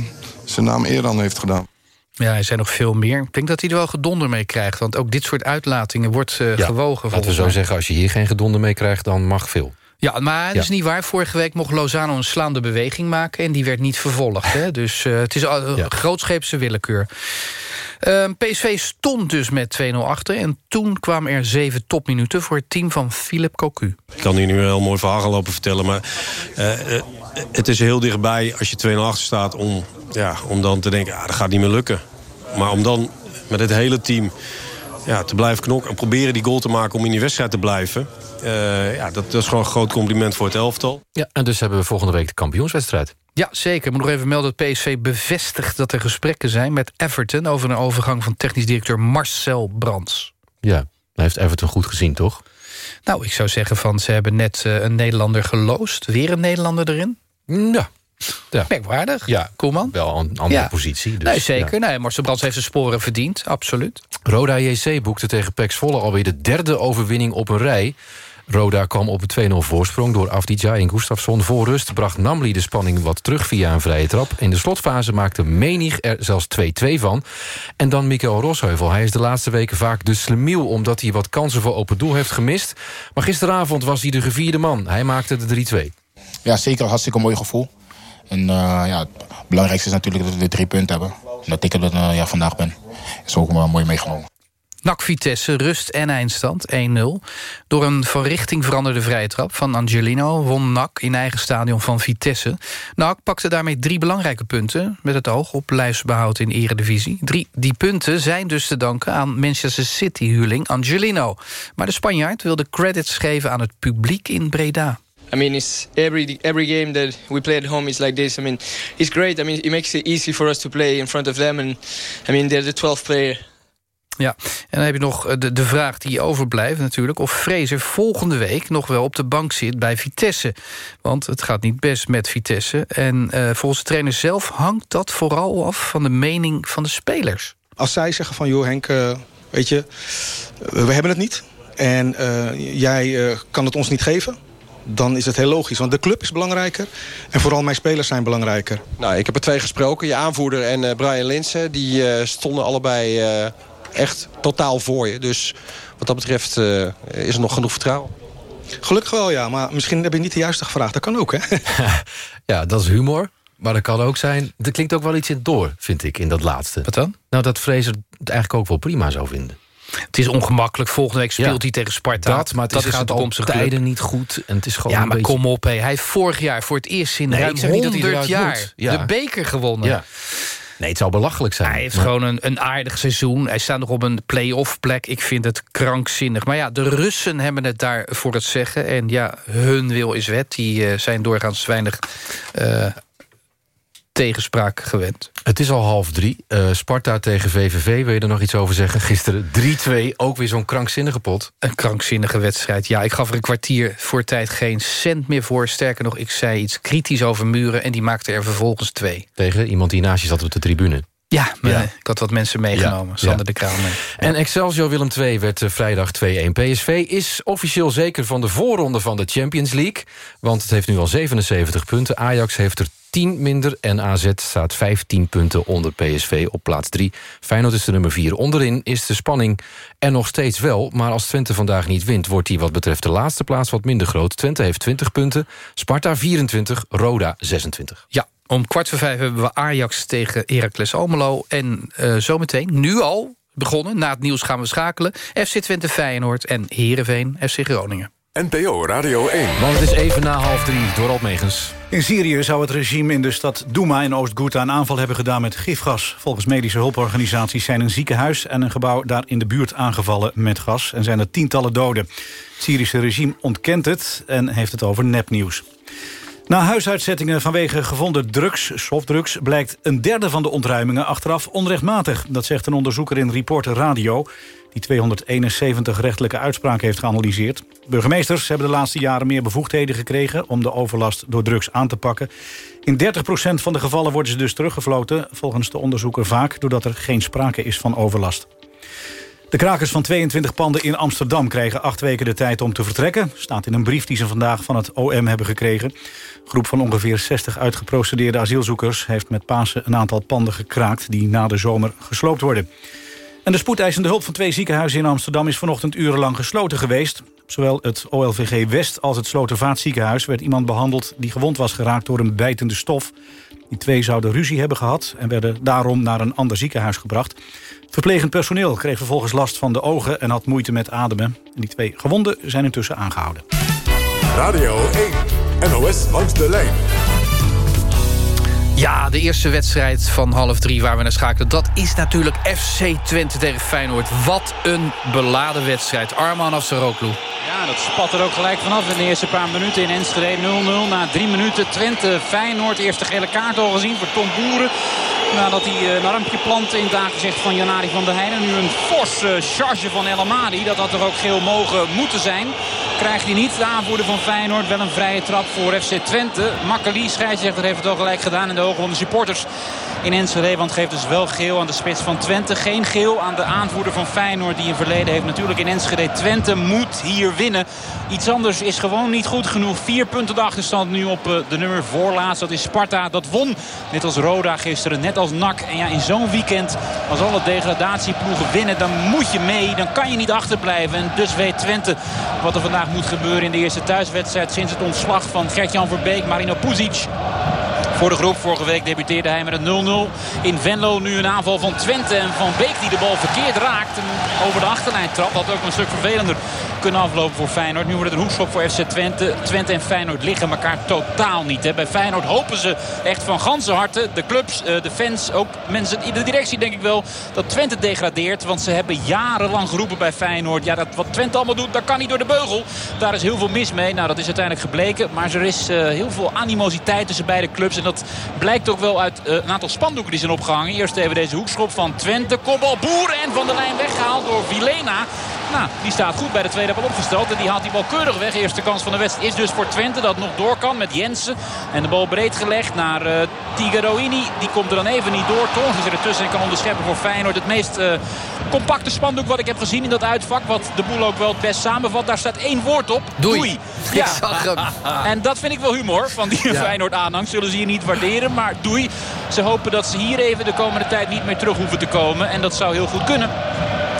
zijn naam eer aan heeft gedaan. Ja, er zijn nog veel meer. Ik denk dat hij er wel gedonder mee krijgt. Want ook dit soort uitlatingen wordt uh, ja, gewogen. Laten we zo zeggen, als je hier geen gedonder mee krijgt, dan mag veel. Ja, maar dat is niet waar. Vorige week mocht Lozano een slaande beweging maken... en die werd niet vervolgd. Hè? Dus uh, het is uh, ja. grootscheepse willekeur. Uh, PSV stond dus met 2-0 achter... en toen kwamen er zeven topminuten voor het team van Philip Cocu. Ik kan hier nu een heel mooi verhaal gaan lopen vertellen... maar het is heel dichtbij als je 2-0 achter staat... Om, ja, om dan te denken, ah, dat gaat niet meer lukken. Maar om dan met het hele team ja, te blijven knokken... en proberen die goal te maken om in die wedstrijd te blijven... Uh, ja, dat, dat, is gewoon een groot compliment voor het elftal. Ja, en dus hebben we volgende week de kampioenswedstrijd. Ja, zeker. Ik moet nog even melden dat PSV bevestigt dat er gesprekken zijn... met Everton over een overgang van technisch directeur Marcel Brands. Ja, hij heeft Everton goed gezien, toch? Nou, ik zou zeggen van ze hebben net uh, een Nederlander geloost. Weer een Nederlander erin. Ja, ja. Merkwaardig. Ja, Koeman. Wel een andere ja. positie. Dus, nee, zeker. Ja. Nee, Marcel Brands heeft zijn sporen verdiend, absoluut. Roda JC boekte tegen Pex Volle alweer de derde overwinning op een rij. Roda kwam op een 2-0 voorsprong door Afdija en Gustafsson. Voor rust bracht Namli de spanning wat terug via een vrije trap. In de slotfase maakte Menig er zelfs 2-2 van. En dan Mikael Rosheuvel. Hij is de laatste weken vaak de slemiel... omdat hij wat kansen voor open doel heeft gemist. Maar gisteravond was hij de gevierde man. Hij maakte de 3-2. Ja, zeker. Hartstikke mooi gevoel. En uh, ja, het belangrijkste is natuurlijk dat we de drie punten hebben. En dat ik er uh, ja, vandaag ben. Is ook wel mooi meegenomen. NAC Vitesse, rust en eindstand 1-0. Door een van richting veranderde vrije trap van Angelino... won NAC in eigen stadion van Vitesse. NAC pakte daarmee drie belangrijke punten... met het oog op lijfsbehoud in eredivisie. Die punten zijn dus te danken aan Manchester City-huurling Angelino. Maar de Spanjaard wilde credits geven aan het publiek in Breda. I mean, it's every every game that we play at home is like this. I mean, it's great. I mean, it makes it easy for us to play in front of them. And I mean, they're the 12th player. Ja, en dan heb je nog de, de vraag die overblijft natuurlijk... of Fraser volgende week nog wel op de bank zit bij Vitesse. Want het gaat niet best met Vitesse. En uh, volgens de trainer zelf hangt dat vooral af van de mening van de spelers. Als zij zeggen van, joh Henk, uh, weet je, we hebben het niet... en uh, jij kan het ons niet geven dan is het heel logisch. Want de club is belangrijker en vooral mijn spelers zijn belangrijker. Nou, ik heb er twee gesproken. Je aanvoerder en uh, Brian Linsen. Die uh, stonden allebei uh, echt totaal voor je. Dus wat dat betreft is er nog genoeg vertrouwen. Gelukkig wel, ja. Maar misschien heb je niet de juiste gevraagd. Dat kan ook, hè? (laughs) Ja, dat is humor. Maar dat kan ook zijn... Er klinkt ook wel iets in door, vind ik, in dat laatste. Wat dan? Nou, dat Fraser het eigenlijk ook wel prima zou vinden. Het is ongemakkelijk. Volgende week speelt Ja. hij tegen Sparta. Dat, maar het is, dat gaat de al toekomstige club. tijden niet goed. En het is gewoon Ja, een maar beetje... kom op. Hé. Hij heeft vorig jaar voor het eerst in Nee, ruim ik zeg niet dat hij 100 eruit jaar. Ja. de beker gewonnen. Ja. Nee, het zou belachelijk zijn. Hij heeft gewoon een, een aardig seizoen. Hij staat nog op een play-off plek. Ik vind het krankzinnig. Maar ja, de Russen hebben het daar voor het zeggen. En ja, hun wil is wet. Die eh, zijn doorgaans weinig eh, tegenspraak gewend. Het is al half drie. Eh, Sparta tegen VVV, wil je er nog iets over zeggen? Gisteren 3-2, ook weer zo'n krankzinnige pot. Een krankzinnige wedstrijd. Ja, ik gaf er een kwartier voor tijd geen cent meer voor. Sterker nog, ik zei iets kritisch over Muren... en die maakte er vervolgens twee. Tegen iemand die naast je zat op de tribune. Ja, maar ik had wat mensen meegenomen. Ja, Sander ja. de Kraan. En Excelsior Willem II werd eh, vrijdag 2-1. PSV is officieel zeker van de voorronde van de Champions League. Want het heeft nu al 77 punten. Ajax heeft er 10 minder. En AZ staat 15 punten onder PSV op plaats 3. Feyenoord is de nummer 4. Onderin is de spanning er nog steeds wel. Maar als Twente vandaag niet wint... wordt die wat betreft de laatste plaats wat minder groot. Twente heeft 20 punten. Sparta 24. Roda 26. Ja, om kwart voor vijf hebben we Ajax tegen Heracles Almelo. En eh, zometeen, nu al begonnen, na het nieuws gaan we schakelen... FC Twente Feyenoord en Heerenveen FC Groningen. NPO Radio 1. Want het is even na half drie, door Megens. In Syrië zou het regime in de stad Douma in Oost-Ghouta... een aanval hebben gedaan met gifgas. Volgens medische hulporganisaties zijn een ziekenhuis... en een gebouw daar in de buurt aangevallen met gas... en zijn er tientallen doden. Het Syrische regime ontkent het en heeft het over nepnieuws. Na huisuitzettingen vanwege gevonden drugs, softdrugs... blijkt een derde van de ontruimingen achteraf onrechtmatig. Dat zegt een onderzoeker in Reporter Radio... die 271 rechtelijke uitspraken heeft geanalyseerd. Burgemeesters hebben de laatste jaren meer bevoegdheden gekregen... om de overlast door drugs aan te pakken. In 30% van de gevallen worden ze dus teruggefloten... volgens de onderzoeker vaak doordat er geen sprake is van overlast. De krakers van 22 panden in Amsterdam krijgen acht weken de tijd om te vertrekken. Staat in een brief die ze vandaag van het OM hebben gekregen. Een groep van ongeveer 60 uitgeprocedeerde asielzoekers... heeft met Pasen een aantal panden gekraakt die na de zomer gesloopt worden. De spoedeisende hulp van twee ziekenhuizen in Amsterdam... is vanochtend urenlang gesloten geweest. Zowel het OLVG West als het Slotervaartziekenhuis... werd iemand behandeld die gewond was geraakt door een bijtende stof. Die twee zouden ruzie hebben gehad... en werden daarom naar een ander ziekenhuis gebracht. Verplegend personeel kreeg vervolgens last van de ogen... en had moeite met ademen. En die twee gewonden zijn intussen aangehouden. Radio 1. NOS langs de lijn. Ja, de eerste wedstrijd van half drie waar we naar schakelen... dat is natuurlijk FC Twente tegen Feyenoord. Wat een beladen wedstrijd. Arman Afsaroglu. Ja, dat spat er ook gelijk vanaf in de eerste paar minuten in Enschede. 0-0 na drie minuten. Twente, Feyenoord. Eerste gele kaart al gezien voor Tom Boeren. Nadat hij eh, een armpje plant in het aangezicht van Janari van der Heijden. Nu een forse charge van El Amadi. Dat had toch ook geel mogen moeten zijn. Krijgt hij niet. De aanvoerder van Feyenoord. Wel een vrije trap voor FC Twente. Makkeli, scheidsrechter, heeft het al gelijk gedaan in de ogen van de supporters in Enschede. Want geeft dus wel geel aan de spits van Twente. Geen geel aan de aanvoerder van Feyenoord die een verleden heeft natuurlijk in Enschede. Twente moet hier winnen. Iets anders is gewoon niet goed genoeg. Vier punten de achterstand nu op eh, de nummer voorlaatst. Dat is Sparta. Dat won. Net als Roda gisteren. Net als NAC. En ja, in zo'n weekend als alle degradatieploegen winnen. Dan moet je mee. Dan kan je niet achterblijven. En dus weet Twente wat er vandaag moet gebeuren in de eerste thuiswedstrijd. Sinds het ontslag van Gert-Jan Verbeek. Marino Puzic voor de groep. Vorige week debuteerde hij met een 0-0. In Venlo nu een aanval van Twente. En Van Beek die de bal verkeerd raakt. En over de achterlijn trapt. Had ook een stuk vervelender kunnen aflopen voor Feyenoord. Nu wordt het een hoekschop voor FC Twente. Twente en Feyenoord liggen elkaar totaal niet. Hè. Bij Feyenoord hopen ze echt van ganse harte. De clubs, eh, de fans, ook mensen in de directie denk ik wel. Dat Twente degradeert. Want ze hebben jarenlang geroepen bij Feyenoord. Ja, dat, wat Twente allemaal doet, dat kan niet door de beugel. Daar is heel veel mis mee. Nou, dat is uiteindelijk gebleken. Maar er is uh, heel veel animositeit tussen beide clubs. Dat blijkt ook wel uit uh, een aantal spandoeken die zijn opgehangen. Eerst even deze hoekschop van Twente. Kopbal Boer en van de lijn weggehaald door Vilena. Nou, die staat goed bij de tweede bal opgesteld. En die haalt die bal keurig weg. Eerste kans van de wedstrijd is dus voor Twente dat nog door kan met Jensen. En de bal breed gelegd naar uh, Tigaroini. Die komt er dan even niet door. Toorn zit ertussen en kan onderscheppen voor Feyenoord. Het meest uh, compacte spandoek wat ik heb gezien in dat uitvak. Wat de boel ook wel het best samenvat. Daar staat één woord op. Doei. Doei. (laughs) Ja. Ik zag hem. (laughs) En dat vind ik wel humor van die ja. Feyenoord aanhang. Zullen ze hier niet waarderen. Maar doei. Ze hopen dat ze hier even de komende tijd niet meer terug hoeven te komen. En dat zou heel goed kunnen.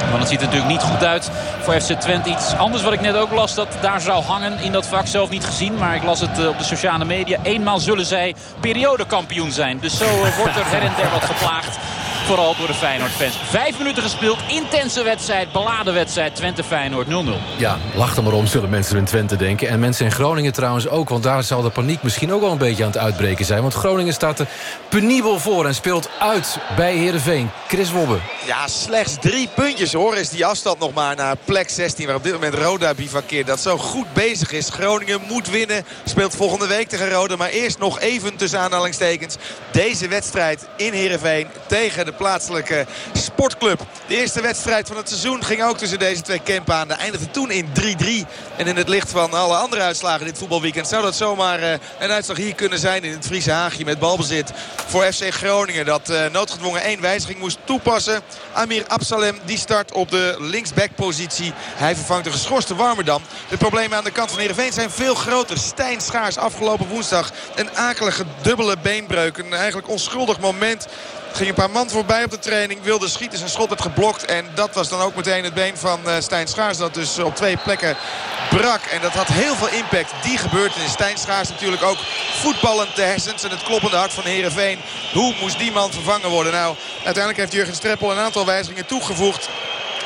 Want het ziet er natuurlijk niet goed uit voor FC Twente. Iets anders wat ik net ook las dat daar zou hangen in dat vak. Zelf niet gezien, maar ik las het op de sociale media. Eenmaal zullen zij periodekampioen zijn. Dus zo wordt er her en der wat geplaagd. Vooral door de Feyenoord-fans. Vijf minuten gespeeld. Intense wedstrijd. Beladen wedstrijd. Twente-Feyenoord 0-0. Ja, lach er maar om, zullen mensen in Twente denken. En mensen in Groningen trouwens ook. Want daar zal de paniek misschien ook wel een beetje aan het uitbreken zijn. Want Groningen staat er penibel voor en speelt uit bij Heerenveen. Chris Wobbe. Ja, slechts drie puntjes hoor. Is die afstand nog maar naar plek 16. Waar op dit moment Roda bivakkeert. Dat zo goed bezig is. Groningen moet winnen. Speelt volgende week tegen Roda. Maar eerst nog even tussen aanhalingstekens. Deze wedstrijd in Heerenveen tegen de plaatselijke sportclub. De eerste wedstrijd van het seizoen ging ook tussen deze twee campen aan. De eindigde toen in 3-3. En in het licht van alle andere uitslagen dit voetbalweekend... zou dat zomaar uh, een uitslag hier kunnen zijn in het Friese Haagje met balbezit voor FC Groningen. Dat uh, noodgedwongen één wijziging moest toepassen. Amir Absalem die start op de linksbackpositie. Hij vervangt de geschorste Warmerdam. De problemen aan de kant van Heerenveen zijn veel groter. Stijn Schaars afgelopen woensdag een akelige dubbele beenbreuk. Een eigenlijk onschuldig moment ging een paar man voorbij op de training. Wilde schieten. Zijn schot werd geblokt. En dat was dan ook meteen het been van uh, Stijn Schaars. Dat dus op twee plekken brak. En dat had heel veel impact. Die gebeurtenis. Stijn Schaars natuurlijk ook voetballend de hersens. En het kloppende hart van Heerenveen. Hoe moest die man vervangen worden? Nou, uiteindelijk heeft Jurgen Streppel een aantal wijzigingen toegevoegd.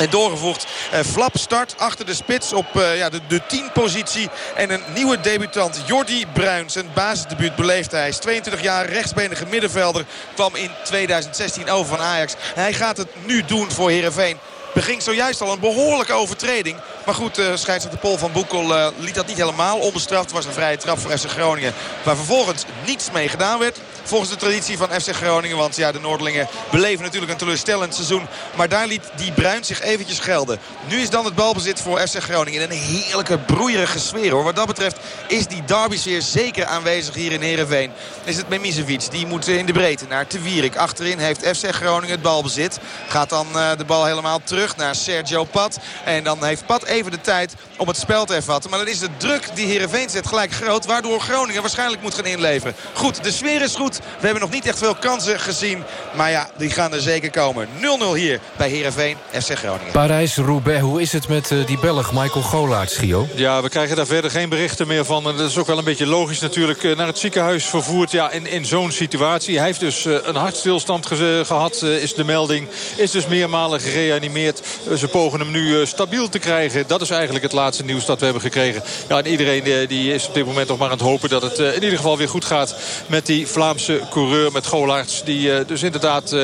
En doorgevoegd. Eh, Flap start achter de spits op uh, ja, de, de 10 positie. En een nieuwe debutant. Jordi Bruin. Zijn basisdebuut beleefd hij. is 22 jaar rechtsbenige middenvelder. Kwam in 2016 over van Ajax. Hij gaat het nu doen voor Heerenveen beging zojuist al een behoorlijke overtreding. Maar goed, uh, scheidsrechter Paul van Boekel uh, liet dat niet helemaal onbestraft. Was een vrije trap voor FC Groningen. Waar vervolgens niets mee gedaan werd. Volgens de traditie van FC Groningen. Want ja, de Noordelingen beleven natuurlijk een teleurstellend seizoen. Maar daar liet die Bruin zich eventjes gelden. Nu is dan het balbezit voor FC Groningen. In een heerlijke broeierige sfeer hoor. Wat dat betreft is die derby sfeer zeker aanwezig hier in Heerenveen. Is het Memisevic. Die moet in de breedte naar Te Wierik. Achterin heeft FC Groningen het balbezit. Gaat dan de bal helemaal terug naar Sergio Pat. En dan heeft Pat even de tijd om het spel te ervatten. Maar dan is de druk die Heerenveen zet gelijk groot. Waardoor Groningen waarschijnlijk moet gaan inleveren. Goed, de sfeer is goed. We hebben nog niet echt veel kansen gezien. Maar ja, die gaan er zeker komen. 0-0 hier bij Heerenveen, FC Groningen. Parijs-Roubaix, hoe is het met uh, die Belg Michael Golaerts, Gio? Ja, we krijgen daar verder geen berichten meer van. En dat is ook wel een beetje logisch natuurlijk. Uh, naar het ziekenhuis vervoerd ja, in, in zo'n situatie. Hij heeft dus uh, een hartstilstand ge gehad, is de melding. Is dus meermalen gereanimeerd. Ze pogen hem nu stabiel te krijgen. Dat is eigenlijk het laatste nieuws dat we hebben gekregen. Ja, en iedereen die is op dit moment nog maar aan het hopen... dat het in ieder geval weer goed gaat met die Vlaamse coureur. Met Golaerts die dus inderdaad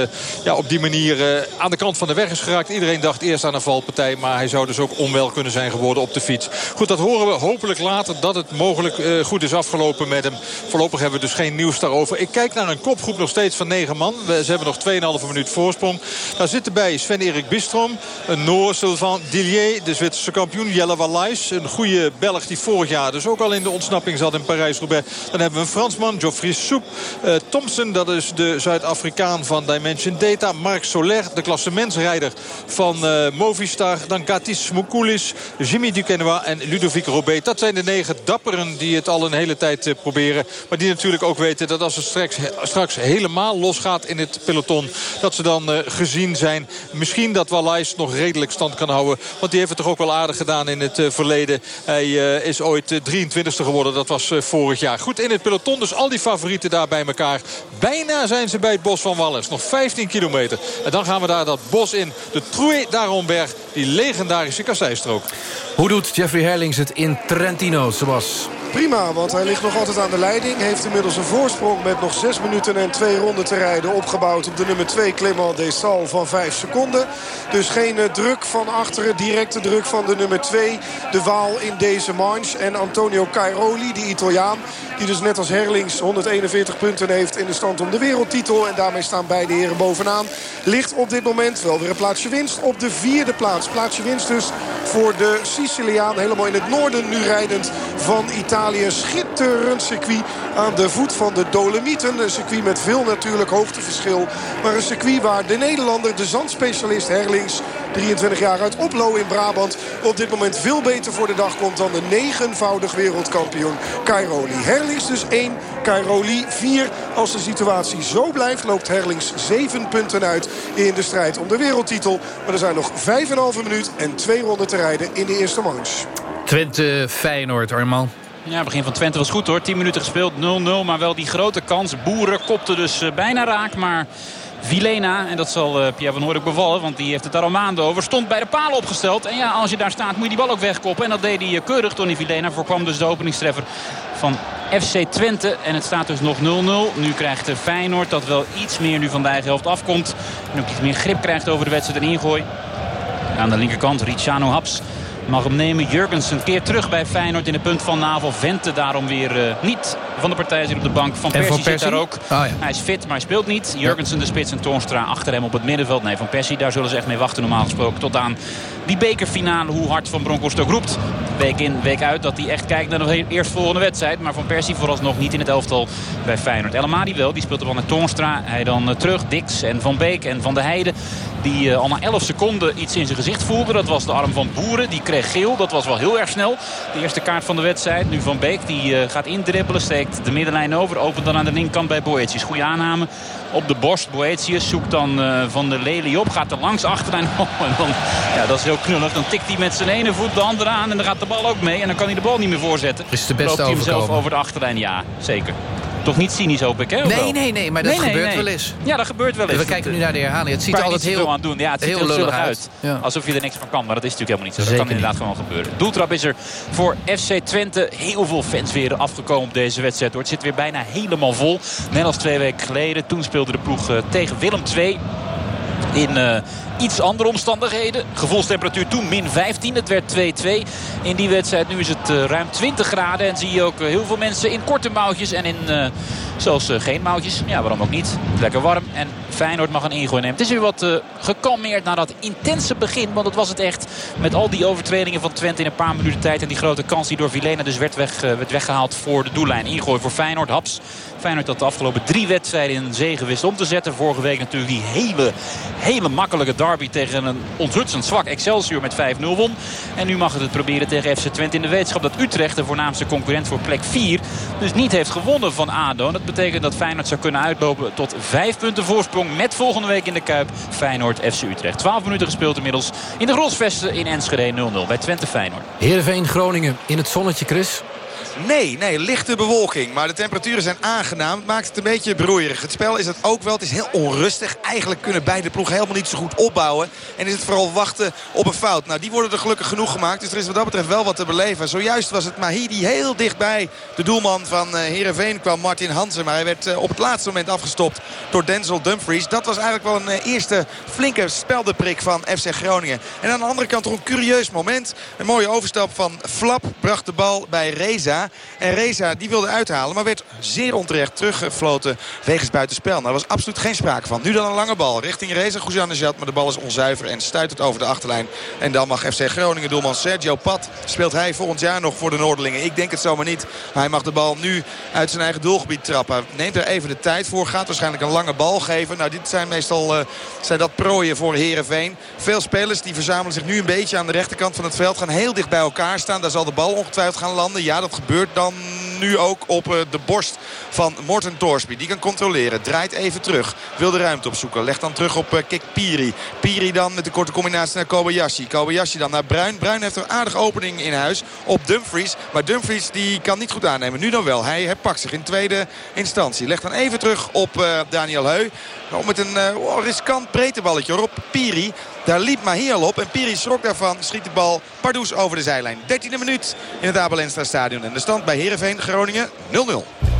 ja, op die manier aan de kant van de weg is geraakt. Iedereen dacht eerst aan een valpartij. Maar hij zou dus ook onwel kunnen zijn geworden op de fiets. Goed, dat horen we hopelijk later dat het mogelijk goed is afgelopen met hem. Voorlopig hebben we dus geen nieuws daarover. Ik kijk naar een kopgroep nog steeds van negen man. Ze hebben nog 2,5 minuut voorsprong. Daar zitten bij Sven-Erik Bistrom. Een Noor, Sylvain Dillier, de Zwitserse kampioen. Jelle Wallace, een goede Belg die vorig jaar dus ook al in de ontsnapping zat in Parijs-Roubaix. Dan hebben we een Fransman, Geoffrey Soep. Uh, Thompson, dat is de Zuid-Afrikaan van Dimension Data. Marc Soler, de klassementsrijder van uh, Movistar. Dan Katis Smokoulis, Jimmy Duquesnois en Ludovic Robet. Dat zijn de negen dapperen die het al een hele tijd uh, proberen. Maar die natuurlijk ook weten dat als het straks, straks helemaal losgaat in het peloton... dat ze dan gezien zijn. Misschien dat Wallace nog redelijk stand kan houden. Want die heeft het toch ook wel aardig gedaan in het verleden. Hij is ooit 23ste geworden. Dat was vorig jaar. Goed in het peloton. Dus al die favorieten daar bij elkaar. Bijna zijn ze bij het bos van Wallace. Nog 15 kilometer. En dan gaan we daar dat bos in. De Troué d'Aronberg. Die legendarische kasseistrook. Hoe doet Jeffrey Herlings het in Trentino, Sebas? Prima, want hij ligt nog altijd aan de leiding. Heeft inmiddels een voorsprong met nog 6 minuten en 2 ronden te rijden. Opgebouwd op de nummer 2 Clement Desal van 5 seconden. Dus geen uh, druk van achteren. Directe druk van de nummer 2. De Waal in deze manche. En Antonio Cairoli, die Italiaan. Die dus net als Herlings 141 punten heeft in de stand om de wereldtitel. En daarmee staan beide heren bovenaan. Ligt op dit moment wel weer een plaatsje winst op de vierde plaats. Plaatsje winst dus voor de Siciliaan. Helemaal in het noorden nu rijdend van Italië. Italië. Schitterend circuit aan de voet van de Dolomieten. Een circuit met veel natuurlijk hoogteverschil. Maar een circuit waar de Nederlander, de zandspecialist Herlings... 23 jaar uit Oplo in Brabant... op dit moment veel beter voor de dag komt dan de negenvoudig wereldkampioen Cairoli. Herlings dus 1, Cairoli 4. Als de situatie zo blijft loopt Herlings 7 punten uit in de strijd om de wereldtitel. Maar er zijn nog 5,5 minuut en twee ronden te rijden in de eerste manche. Twente Feyenoord, Arman. Ja, begin van Twente was goed hoor. 10 minuten gespeeld, 0-0. Maar wel die grote kans. Boeren kopte dus eh, bijna raak. Maar Vilena, en dat zal uh, Pierre van Hoorn bevallen... want die heeft het daar al maanden over, stond bij de palen opgesteld. En ja, als je daar staat moet je die bal ook wegkoppen. En dat deed hij uh, keurig, Tony Vilena. Voorkwam dus de openingstreffer van FC Twente. En het staat dus nog 0-0. Nu krijgt Feyenoord dat wel iets meer nu van de eigen helft afkomt. En ook iets meer grip krijgt over de wedstrijd en ingooi. Aan de linkerkant Ricciano Haps mag hem nemen. Jurgensen keert terug bij Feyenoord in de punt van navel. Vente daarom weer uh, niet van de partij zit op de bank. Van Persie, Persie, zit daar ook. Oh, ja. Hij is fit, maar hij speelt niet. Jurgensen de spits en Toornstra achter hem op het middenveld. Nee, Van Persie, daar zullen ze echt mee wachten normaal gesproken. Tot aan die bekerfinale, hoe hard Van Bronckhorst ook roept. Week in, week uit, dat hij echt kijkt naar de eerstvolgende wedstrijd. Maar Van Persie vooralsnog niet in het elftal bij Feyenoord. El wel, die speelt er wel naar Toornstra. Hij dan uh, terug, Dix en Van Beek en Van de Heide. Die uh, al na 11 seconden iets in zijn gezicht voelde. Dat was de arm van Boeren. Die kreeg geel. Dat was wel heel erg snel. De eerste kaart van de wedstrijd. Nu Van Beek. Die uh, gaat indribbelen. Steekt de middenlijn over. Opent dan aan de linkerkant bij Boetius. Goede aanname op de borst. Boetius zoekt dan uh, Van de Lely op. Gaat er langs achterlijn. (laughs) Oh, en dan, ja, dat is heel knullig. Dan tikt hij met zijn ene voet de andere aan. En dan gaat de bal ook mee. En dan kan hij de bal niet meer voorzetten. Is de beste Loopt hij hem zelf over de achterlijn? Ja, zeker. Toch niet cynisch hoop ik, hè? Nee, nee, nee, maar dat nee, nee, gebeurt nee. wel eens. Ja, dat gebeurt wel eens. We kijken nu naar de herhaling. Het ziet er altijd heel, aan doen. Ja, het ziet heel er lullig uit. uit. Ja. Alsof je er niks van kan, maar dat is natuurlijk helemaal niet zo. Zeker dat kan inderdaad gewoon gebeuren. Doeltrap is er voor FC Twente. Heel veel fans weer afgekomen op deze wedstrijd. Hoor. Het zit weer bijna helemaal vol. Net als twee weken geleden. Toen speelde de ploeg uh, tegen Willem II. In uh, iets andere omstandigheden. Gevoelstemperatuur toen min 15. Het werd 2-2 in die wedstrijd. Nu is het uh, ruim 20 graden. En zie je ook uh, heel veel mensen in korte mouwtjes. En in zelfs geen mouwtjes. Ja, waarom ook niet. Lekker warm. En Feyenoord mag een ingooi nemen. Het is weer wat gekalmeerd na dat intense begin. Want dat was het echt. Met al die overtredingen van Twente in een paar minuten tijd. En die grote kans die door Vilena dus werd, weg, werd weggehaald voor de doellijn. Ingooi voor Feyenoord. Haps. Feyenoord had de afgelopen drie wedstrijden in een zege wist om te zetten. Vorige week natuurlijk die hele, hele makkelijke derby tegen een onthutsend zwak Excelsior met 5-0 won. En nu mag het het proberen tegen FC Twente in de wetenschap dat Utrecht, de voornaamste concurrent voor plek 4, dus niet heeft gewonnen van ADO. Dat betekent dat Feyenoord zou kunnen uitlopen tot 5 punten voorsprong met volgende week in de Kuip Feyenoord FC Utrecht. 12 minuten gespeeld inmiddels in de Grosvesten in Enschede 0-0 bij Twente Feyenoord. Heerenveen Groningen in het zonnetje, Chris. Nee, nee, lichte bewolking. Maar de temperaturen zijn aangenaam. Het maakt het een beetje broeierig. Het spel is het ook wel. Het is heel onrustig. Eigenlijk kunnen beide ploegen helemaal niet zo goed opbouwen. En is het vooral wachten op een fout. Nou, die worden er gelukkig genoeg gemaakt. Dus er is wat dat betreft wel wat te beleven. Zojuist was het Mahidi heel dichtbij. De doelman van Heerenveen kwam Martin Hansen. Maar hij werd op het laatste moment afgestopt door Denzel Dumfries. Dat was eigenlijk wel een eerste flinke speldeprik van FC Groningen. En aan de andere kant toch een curieus moment. Een mooie overstap van Flap bracht de bal bij Reza. En Reza die wilde uithalen, maar werd zeer onterecht teruggefloten wegens buitenspel. Nou, daar was absoluut geen sprake van. Nu dan een lange bal richting Reza Gouzanejad. Maar de bal is onzuiver en stuit het over de achterlijn. En dan mag FC Groningen doelman Sergio Pat. Speelt hij volgend jaar nog voor de Noorderlingen? Ik denk het zomaar niet. Hij mag de bal nu uit zijn eigen doelgebied trappen. Neemt er even de tijd voor. Gaat waarschijnlijk een lange bal geven. Nou, dit zijn meestal uh, zijn dat prooien voor Herenveen. Veel spelers die verzamelen zich nu een beetje aan de rechterkant van het veld. Gaan heel dicht bij elkaar staan. Daar zal de bal ongetwijfeld gaan landen. Ja, dat gebeurt dan nu ook op de borst van Morten Torsby. Die kan controleren. Draait even terug. Wil de ruimte opzoeken. Legt dan terug op Kik Piri. Piri dan met de korte combinatie naar Kobayashi. Kobayashi dan naar Bruin. Bruin heeft een aardige opening in huis op Dumfries. Maar Dumfries die kan niet goed aannemen. Nu dan wel. Hij pakt zich in tweede instantie. Legt dan even terug op uh, Daniel Heu. Nou, met een oh, riskant breedteballetje op Piri. Daar liep Mahir al op. En Piri schrok daarvan. Schiet de bal pardoes over de zijlijn. 13e minuut in het Abel Enstra stadion. En de stand bij Heerenveen Groningen 0-0.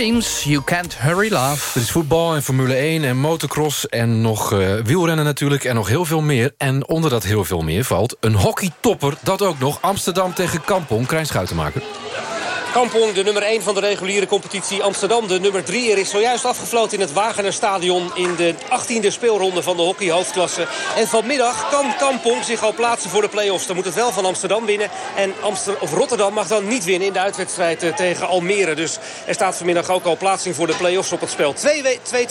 Supremes, You Can't Hurry Love. Er is voetbal en Formule 1 en motocross en nog uh, wielrennen natuurlijk... en nog heel veel meer. En onder dat heel veel meer valt een hockeytopper. Dat ook nog Amsterdam tegen Kampong. Krijn maken. Kampong, de nummer 1 van de reguliere competitie. Amsterdam, de nummer 3. Er is zojuist afgefloten in het Wagenerstadion... in de 18e speelronde van de hockeyhoofdklasse. En vanmiddag kan Kampong zich al plaatsen voor de play-offs. Dan moet het wel van Amsterdam winnen. En Amsterdam, of Rotterdam mag dan niet winnen in de uitwedstrijd eh, tegen Almere. Dus er staat vanmiddag ook al plaatsing voor de play-offs op het spel. 2-2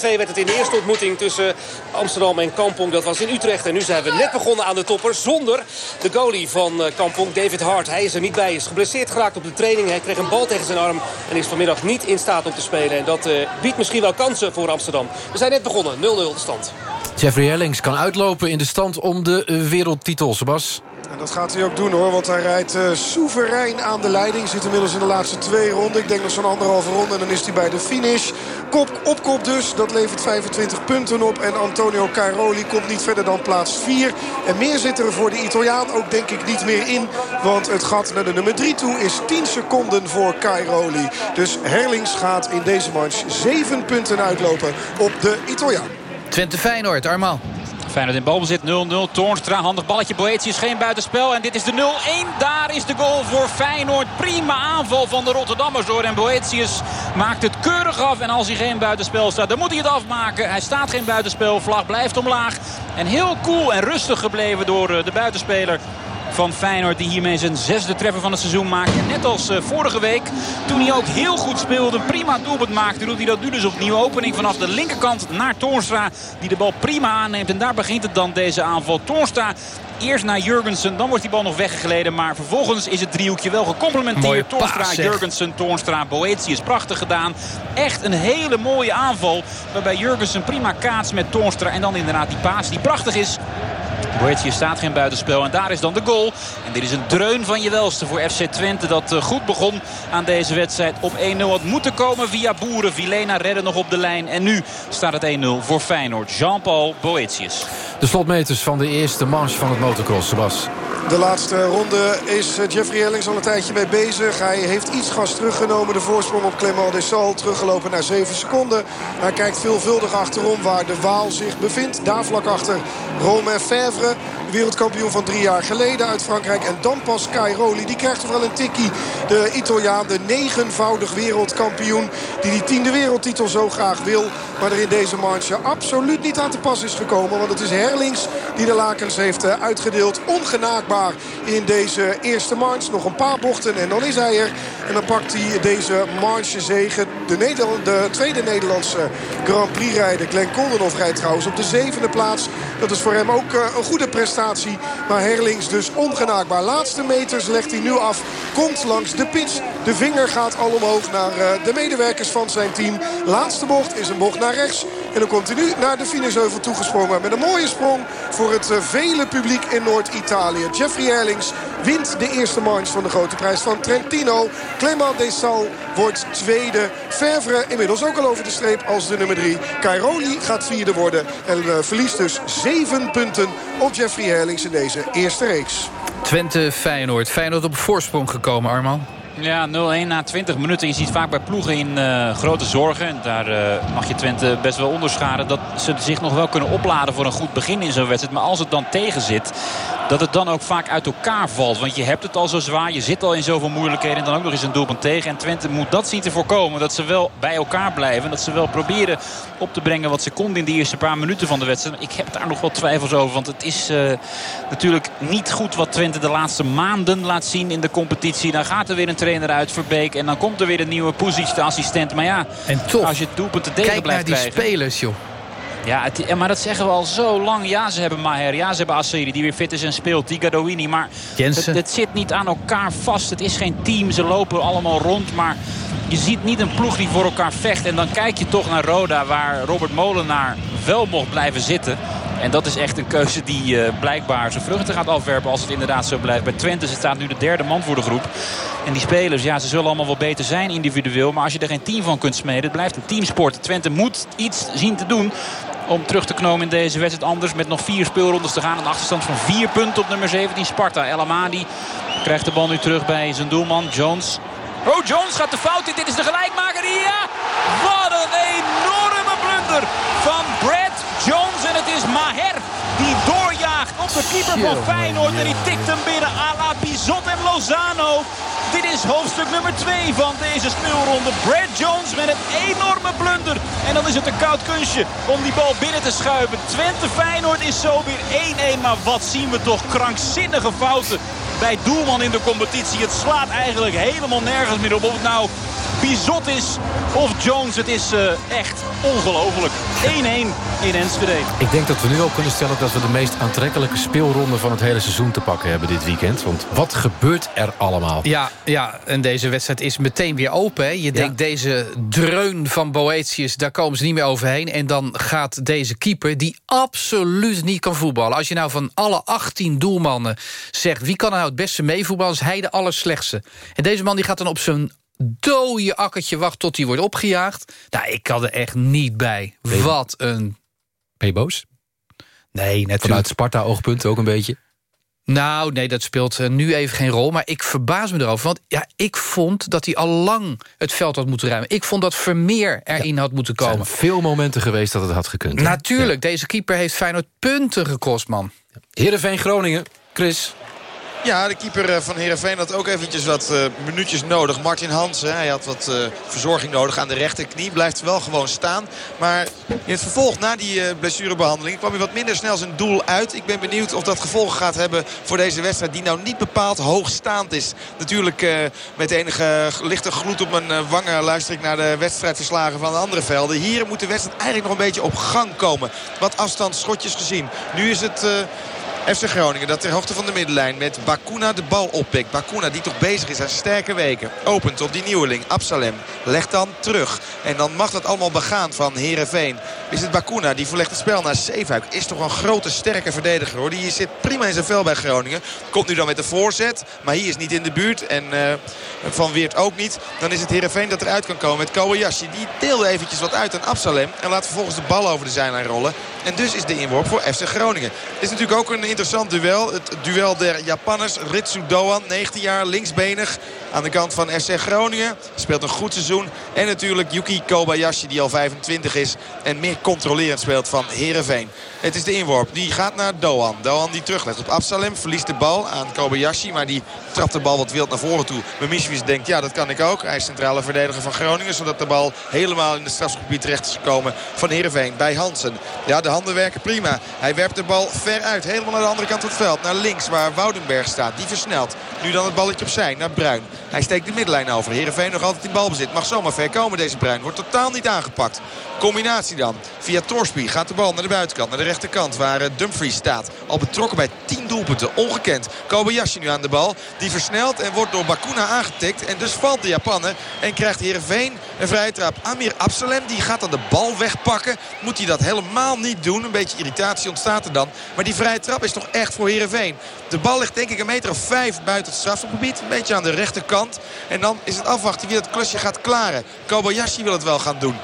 werd het in de eerste ontmoeting tussen Amsterdam en Kampong. Dat was in Utrecht. En nu zijn we net begonnen aan de topper. Zonder de goalie van eh, Kampong, David Hart. Hij is er niet bij. Is geblesseerd geraakt op de training. Hij kreeg een bal tegen zijn arm. En is vanmiddag niet in staat om te spelen. En dat uh, biedt misschien wel kansen voor Amsterdam. We zijn net begonnen. 0-0 de stand. Jeffrey Hellings kan uitlopen in de stand om de wereldtitel. Sebas. En dat gaat hij ook doen hoor, want hij rijdt uh, soeverein aan de leiding. Zit inmiddels in de laatste twee ronden. Ik denk nog zo'n anderhalve ronde en dan is hij bij de finish. Kop op kop dus, dat levert 25 punten op. En Antonio Cairoli komt niet verder dan plaats 4. En meer zit er voor de Italiaan ook denk ik niet meer in. Want het gat naar de nummer 3 toe is 10 seconden voor Cairoli. Dus Herlings gaat in deze match 7 punten uitlopen op de Italiaan. Twente Feyenoord, Armaal. Feyenoord in balbezit 0-0. Toornstra, handig balletje. Boetius geen buitenspel. En dit is de 0-1. Daar is de goal voor Feyenoord. Prima aanval van de Rotterdammers hoor. En Boetius maakt het keurig af. En als hij geen buitenspel staat, dan moet hij het afmaken. Hij staat geen buitenspel. Vlag blijft omlaag. En heel cool en rustig gebleven door eh, de buitenspeler van Feyenoord. Die hiermee zijn zesde treffer van het seizoen maakt. En net als eh, vorige week, toen hij ook heel goed speelde, prima doelpunt maakte, doet hij dat nu dus opnieuw. Opening vanaf de linkerkant naar Toornstra, die de bal prima aanneemt. En daar begint het dan, deze aanval. Toornstra Eerst naar Jurgensen, dan wordt die bal nog weggeleden. Maar vervolgens is het driehoekje wel gecomplementeerd. Toornstra, Jurgensen, Toornstra, Boetius. Prachtig gedaan. Echt een hele mooie aanval. Waarbij Jurgensen prima kaats met Toornstra. En dan inderdaad die paas die prachtig is. Boetje staat geen buitenspel. En daar is dan de goal. En dit is een dreun van je welste voor FC Twente. Dat eh, goed begon aan deze wedstrijd. Op 1-0 had moeten komen via Boeren. Vilena redde nog op de lijn. En nu staat het 1-0 voor Feyenoord. Jean-Paul Boetius. De slotmeters van de eerste manche van het De laatste ronde is eh, Jeffrey Ellings al een tijdje mee bezig. Hij heeft iets gas teruggenomen. De voorsprong op Clement Dessal teruggelopen naar 7 seconden. Hij kijkt veelvuldig achterom waar de Waal zich bevindt. Daar vlak achter Romain Fèvre. Wereldkampioen van drie jaar geleden uit Frankrijk. En dan pas Cairoli. Die krijgt toch wel een tikkie. De Italiaan, de negenvoudig wereldkampioen. Die die tiende wereldtitel zo graag wil. Maar er in deze marge absoluut niet aan te pas is gekomen. Want het is Herlings die de heeft eh, uitgedeeld. Ongenaakbaar in deze eerste march. Nog een paar bochten en dan is hij er. En dan pakt hij deze marge zegen. De, de tweede Nederlandse Grand Prix rijder. Glenn Koldenhoff rijdt trouwens op de zevende plaats. Dat is voor hem ook eh, een goede prestatie. Maar Herlings dus ongenaakbaar. Laatste meters legt hij nu af. Komt langs de pits. De vinger gaat al omhoog naar eh, de medewerkers van zijn team. Laatste bocht is een bocht naar rechts. En dan komt hij nu naar de finisheuvel toegesprongen. Met een mooie sprong voor het eh, vele publiek in Noord-Italië. Jeffrey Herlings wint de eerste manche van de grote prijs van Trentino. Clément Desal wordt tweede. Vervre inmiddels ook al over de streep als de nummer drie. Cairoli gaat vierde worden. En uh, verliest dus zeven punten op Jeffrey Herlings in deze eerste reeks. Twente Feyenoord. Feyenoord op voorsprong gekomen, Arman. Ja, 0-1 na 20 minuten. Je ziet vaak bij ploegen in uh, grote zorgen. En daar uh, mag je Twente best wel onderscharen. Dat ze zich nog wel kunnen opladen voor een goed begin in zo'n wedstrijd. Maar als het dan tegen zit, dat het dan ook vaak uit elkaar valt. Want je hebt het al zo zwaar. Je zit al in zoveel moeilijkheden. En dan ook nog eens een doelpunt tegen. En Twente moet dat zien te voorkomen. Dat ze wel bij elkaar blijven. Dat ze wel proberen op te brengen wat ze konden in de eerste paar minuten van de wedstrijd. Ik heb daar nog wel twijfels over. Want het is uh, natuurlijk niet goed wat Twente de laatste maanden laat zien in de competitie. Dan gaat er weer een trainer uit Verbeek. En dan komt er weer een nieuwe Puzic, de assistent. Maar ja, en toch, als je het doelpunt tegen kijk blijft naar die krijgen, spelers, joh. Ja, het, maar dat zeggen we al zo lang. Ja, ze hebben Maher. Ja, ze hebben Asseri die weer fit is en speelt. Die Gadouini. Maar het, het, zit niet aan elkaar vast. Het is geen team. Ze lopen allemaal rond. Maar je ziet niet een ploeg die voor elkaar vecht. En dan kijk je toch naar Roda waar Robert Molenaar wel mocht blijven zitten. En dat is echt een keuze die uh, blijkbaar zijn vruchten gaat afwerpen als het inderdaad zo blijft. Bij Twente staat nu de derde man voor de groep. En die spelers, ja, ze zullen allemaal wel beter zijn individueel. Maar als je er geen team van kunt smeden, het blijft een teamsport. Twente moet iets zien te doen om terug te knomen in deze wedstrijd. Anders met nog vier speelrondes te gaan. Een achterstand van vier punten op nummer 17 Sparta. El Amadi krijgt de bal nu terug bij zijn doelman Jones. Oh, Jones gaat de fout in. Dit is de gelijkmaker. Ja! Wat een enorme blunder van Brad Jones. En het is Maher Feyenoord. En die tikt hem binnen à la Bizot en Lozano. Dit is hoofdstuk nummer 2 van deze speelronde. Brad Jones met een enorme blunder. En dan is het een koud kunstje om die bal binnen te schuiven. Twente Feyenoord is zo weer 1-1. Maar wat zien we toch krankzinnige fouten bij doelman in de competitie. Het slaat eigenlijk helemaal nergens meer op. Of het nou Bizot is of Jones. Het is uh, echt ongelooflijk. 1-1 in Enschede. Ik denk dat we nu al kunnen stellen dat we de meest aantrekkelijke speelronde van het hele seizoen te pakken hebben dit weekend. Want wat gebeurt er allemaal? Ja, ja en deze wedstrijd is meteen weer open. Hè. Je denkt deze dreun van Boetius, daar komen ze niet meer overheen. En dan gaat deze keeper, die absoluut niet kan voetballen. Als je nou van alle 18 doelmannen zegt... wie kan er nou het beste meevoetballen, is hij de allerslechtste. En deze man die gaat dan op zijn dode akkertje wachten tot hij wordt opgejaagd. Nou, ik kan er echt niet bij. Wat een... Ben je boos? Nee, natuurlijk. Vanuit Sparta-oogpunt ook een beetje? Nou, nee, dat speelt eh, nu even geen rol. Maar ik verbaas me erover. Want ja, ik vond dat hij al lang het veld had moeten ruimen. Ik vond dat Vermeer erin had moeten komen. Er zijn veel momenten geweest dat het had gekund. Natuurlijk, deze keeper heeft Feyenoord punten gekost, man. Heerenveen Groningen, Chris. Ja, de keeper eh, van Heerenveen had ook eventjes wat uh, minuutjes nodig. Martin Hansen, hij had wat uh, verzorging nodig aan de rechterknie. Blijft wel gewoon staan. Maar in het vervolg, na die blessurebehandeling... kwam hij wat minder snel zijn doel uit. Ik ben benieuwd of dat gevolgen gaat hebben voor deze wedstrijd... die nou niet bepaald hoogstaand is. Natuurlijk met enige lichte gloed op mijn wangen... luister ik naar de wedstrijdverslagen van de andere velden. Hier moet de wedstrijd eigenlijk nog een beetje op gang komen. Wat afstandsschotjes gezien. Nu is het... FC Groningen dat ter hoogte van de middenlijn met Bakuna de bal oppikt. Bakuna die toch bezig is aan sterke weken. Opent op die nieuweling. Absalem legt dan terug. En dan mag dat allemaal begaan van Herenveen. Is het Bakuna die verlegt het spel naar Zeefuik. Is toch een grote sterke verdediger hoor. Die zit prima in zijn vel bij Groningen. Komt nu dan met de voorzet. Maar hier is niet in de buurt. En uh, Van Weert ook niet. Dan is het Herenveen dat eruit kan komen met Kobayashi. Die deelde eventjes wat uit aan Absalem. En laat vervolgens de bal over de zijlijn rollen. En dus is de inworp voor FC Groningen. Is natuurlijk ook een interessant duel. Het duel der Japanners. Ritsu Doan, 19 jaar, linksbenig. Aan de kant van FC Groningen. Speelt een goed seizoen. En natuurlijk Yuki Kobayashi die al 25 is. En meer controlerend speelt van Heerenveen. Het is de inworp. Die gaat naar Doan. Doan die teruglegt op Absalem. Verliest de bal aan Kobayashi. Maar die trapt de bal wat wild naar voren toe. Mimicevic denkt ja dat kan ik ook. Hij is centrale verdediger van Groningen. Zodat de bal helemaal in het strafgebied terecht is gekomen van Heerenveen. Bij Hansen. Ja de handen werken prima. Hij werpt de bal ver uit. Helemaal de andere kant van het veld. Naar links waar Woudenberg staat. Die versnelt. Nu dan het balletje opzij naar Bruin. Hij steekt de middenlijn over. Heerenveen nog altijd in balbezit. Mag zomaar ver komen deze Bruin. Wordt totaal niet aangepakt. Combinatie dan. Via Torsby gaat de bal naar de buitenkant. Naar de rechterkant waar eh, Dumfries staat. Al betrokken bij 10 doelpunten. Ongekend. Kobayashi nu aan de bal. Die versnelt en wordt door Bakuna aangetikt. En dus valt de Japaner. En krijgt Heerenveen een vrije trap. Amir Absalem die gaat dan de bal wegpakken. Moet hij dat helemaal niet doen. Een beetje irritatie ontstaat er dan. Maar die vrije trap is toch echt voor Heerenveen. De bal ligt denk ik een meter of vijf buiten het strafgebied. Een beetje aan de rechterkant. En dan is het afwachten wie dat klusje gaat klaren. Kobayashi wil het wel gaan doen.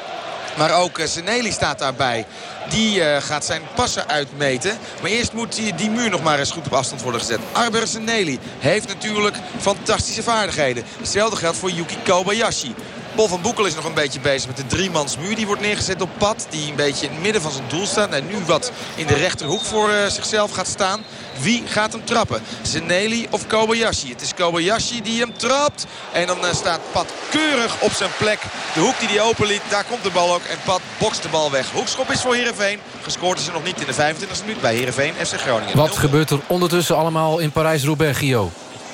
Maar ook uh, Zeneli staat daarbij. Die uh, gaat zijn passen uitmeten. Maar eerst moet die, die muur nog maar eens goed op afstand worden gezet. Arber Zeneli heeft natuurlijk fantastische vaardigheden. Hetzelfde geldt voor Yuki Kobayashi. Paul van Boekel is nog een beetje bezig met de driemansmuur. Die wordt neergezet op pad. Die een beetje in het midden van zijn doel staat. En nu wat in de rechterhoek voor uh, zichzelf gaat staan. Wie gaat hem trappen? Zeneli of Kobayashi? Het is Kobayashi die hem trapt. En dan uh, staat Pat keurig op zijn plek. De hoek die hij openliet, daar komt de bal ook. En Pat bokst de bal weg. Hoekschop is voor Heerenveen. Gescoord is er nog niet in de 25e minuut bij Heerenveen FC Groningen. Wat gebeurt er ondertussen allemaal in Parijs-Roubaix?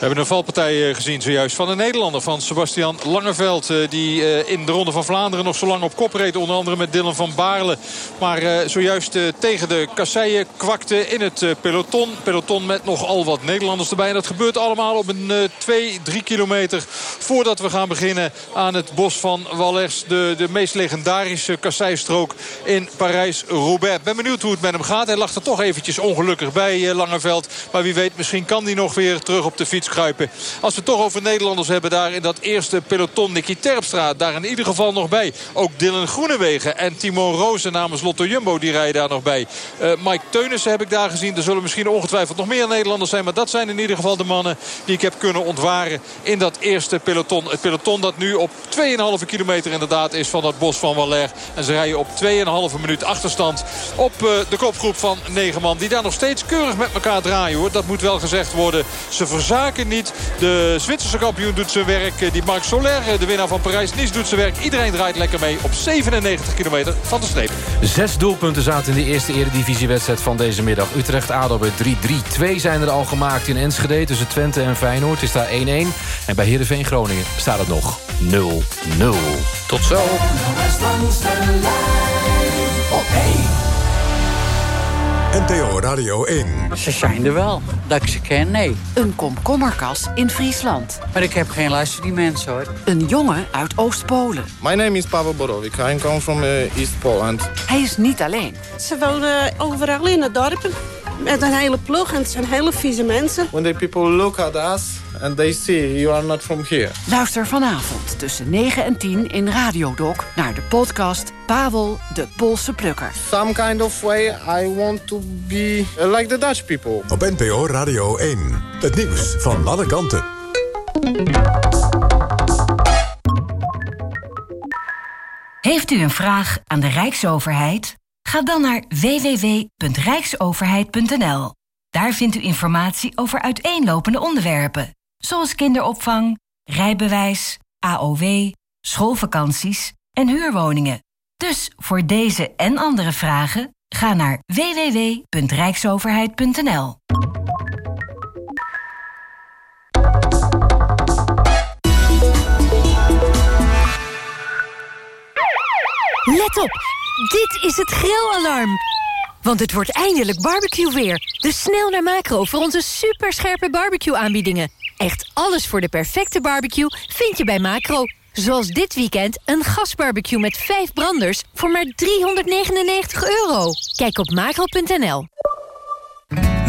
We hebben een valpartij eh, gezien zojuist van een Nederlander. Van Sebastian Langeveld. Eh, die in de Ronde van Vlaanderen nog zo lang op kop reed. Onder andere met Dylan van Baarle. Maar zojuist tegen de kasseien kwakte in het peloton. Peloton met nogal wat Nederlanders erbij. En dat gebeurt allemaal op een 2, 3 kilometer voordat we gaan beginnen aan het bos van Wallers. De, de meest legendarische kasseistrook in Parijs-Roubaix. Ben benieuwd hoe het met hem gaat. Hij lag er toch eventjes ongelukkig bij Langeveld. Maar wie weet, misschien kan hij nog weer terug op de fiets kruipen. Als we toch over Nederlanders hebben daar in dat eerste peloton. Nicky Terpstra daar in ieder geval nog bij. Ook Dylan Groenewegen en Timon Rozen namens Lotto Jumbo die rijden daar nog bij. Uh, Mike Teunissen heb ik daar gezien. Er zullen misschien ongetwijfeld nog meer Nederlanders zijn. Maar dat zijn in ieder geval de mannen die ik heb kunnen ontwaren in dat eerste peloton. Het peloton dat nu op 2,5 kilometer inderdaad is van dat bos van Waller. En ze rijden op 2,5 minuut achterstand op uh, de kopgroep van 9 man. Die daar nog steeds keurig met elkaar draaien hoor. Dat moet wel gezegd worden. Ze verzaken niet. De Zwitserse kampioen doet zijn werk. Die Marc Soler, de winnaar van Parijs-Nice, doet zijn werk. Iedereen draait lekker mee op 97 kilometer van de streep. Zes doelpunten zaten in de eerste eredivisiewedstrijd van deze middag. Utrecht-Ado bij 3-3. Twee zijn er al gemaakt in Enschede tussen Twente en Feyenoord. is daar 1-1. En bij Heerenveen Groningen staat het nog 0-0. Tot zo. Op 1. NTO Radio 1. Ze zijn er wel. Dat ik ze ken, nee. Een komkommerkas in Friesland. Maar ik heb geen luister die mensen, hoor. Een jongen uit Oost-Polen. My name is Pavel Borowik. I come from uh, East Poland. Hij is niet alleen. Ze wonen overal in het dorpen. Met een hele ploeg en het zijn hele vieze mensen. When the people look at us and they see you are not from here. Luister vanavond tussen 9 en 10 in Radiodoc naar de podcast Pavel de Poolse Plukker. Some kind of way I want to be like the Dutch people. Op NPO Radio 1. Het nieuws van alle kanten. Heeft u een vraag aan de Rijksoverheid? Ga dan naar www.rijksoverheid.nl. Daar vindt u informatie over uiteenlopende onderwerpen, zoals kinderopvang, rijbewijs, AOW, schoolvakanties en huurwoningen. Dus voor deze en andere vragen ga naar www.rijksoverheid.nl. Let op! Dit is het grillalarm. Want het wordt eindelijk barbecue weer. Dus snel naar Macro voor onze superscherpe barbecue aanbiedingen. Echt alles voor de perfecte barbecue vind je bij Macro. Zoals dit weekend een gasbarbecue met vijf branders voor maar 399 euro. Kijk op macro.nl.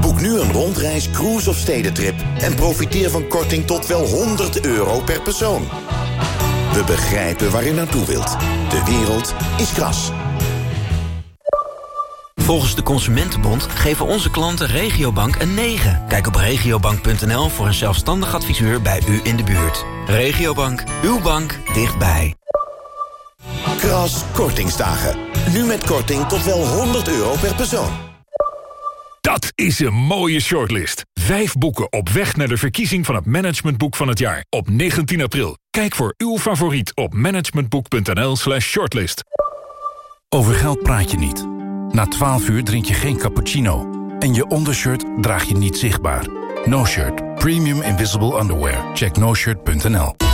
Boek nu een rondreis, cruise of stedentrip... en profiteer van korting tot wel 100 euro per persoon. We begrijpen waar u naartoe wilt. De wereld is Kras. Volgens de Consumentenbond geven onze klanten Regiobank een 9. Kijk op regiobank.nl voor een zelfstandig adviseur bij u in de buurt. Regiobank, uw bank dichtbij. Kras Kortingsdagen. Nu met korting tot wel 100 euro per persoon. Dat is een mooie shortlist. Vijf boeken op weg naar de verkiezing van het managementboek van het jaar. Op 19 april. Kijk voor uw favoriet op managementboek.nl slash shortlist. Over geld praat je niet. Na 12 uur drink je geen cappuccino. En je ondershirt draag je niet zichtbaar. No Shirt. Premium Invisible Underwear. Check noshirt.nl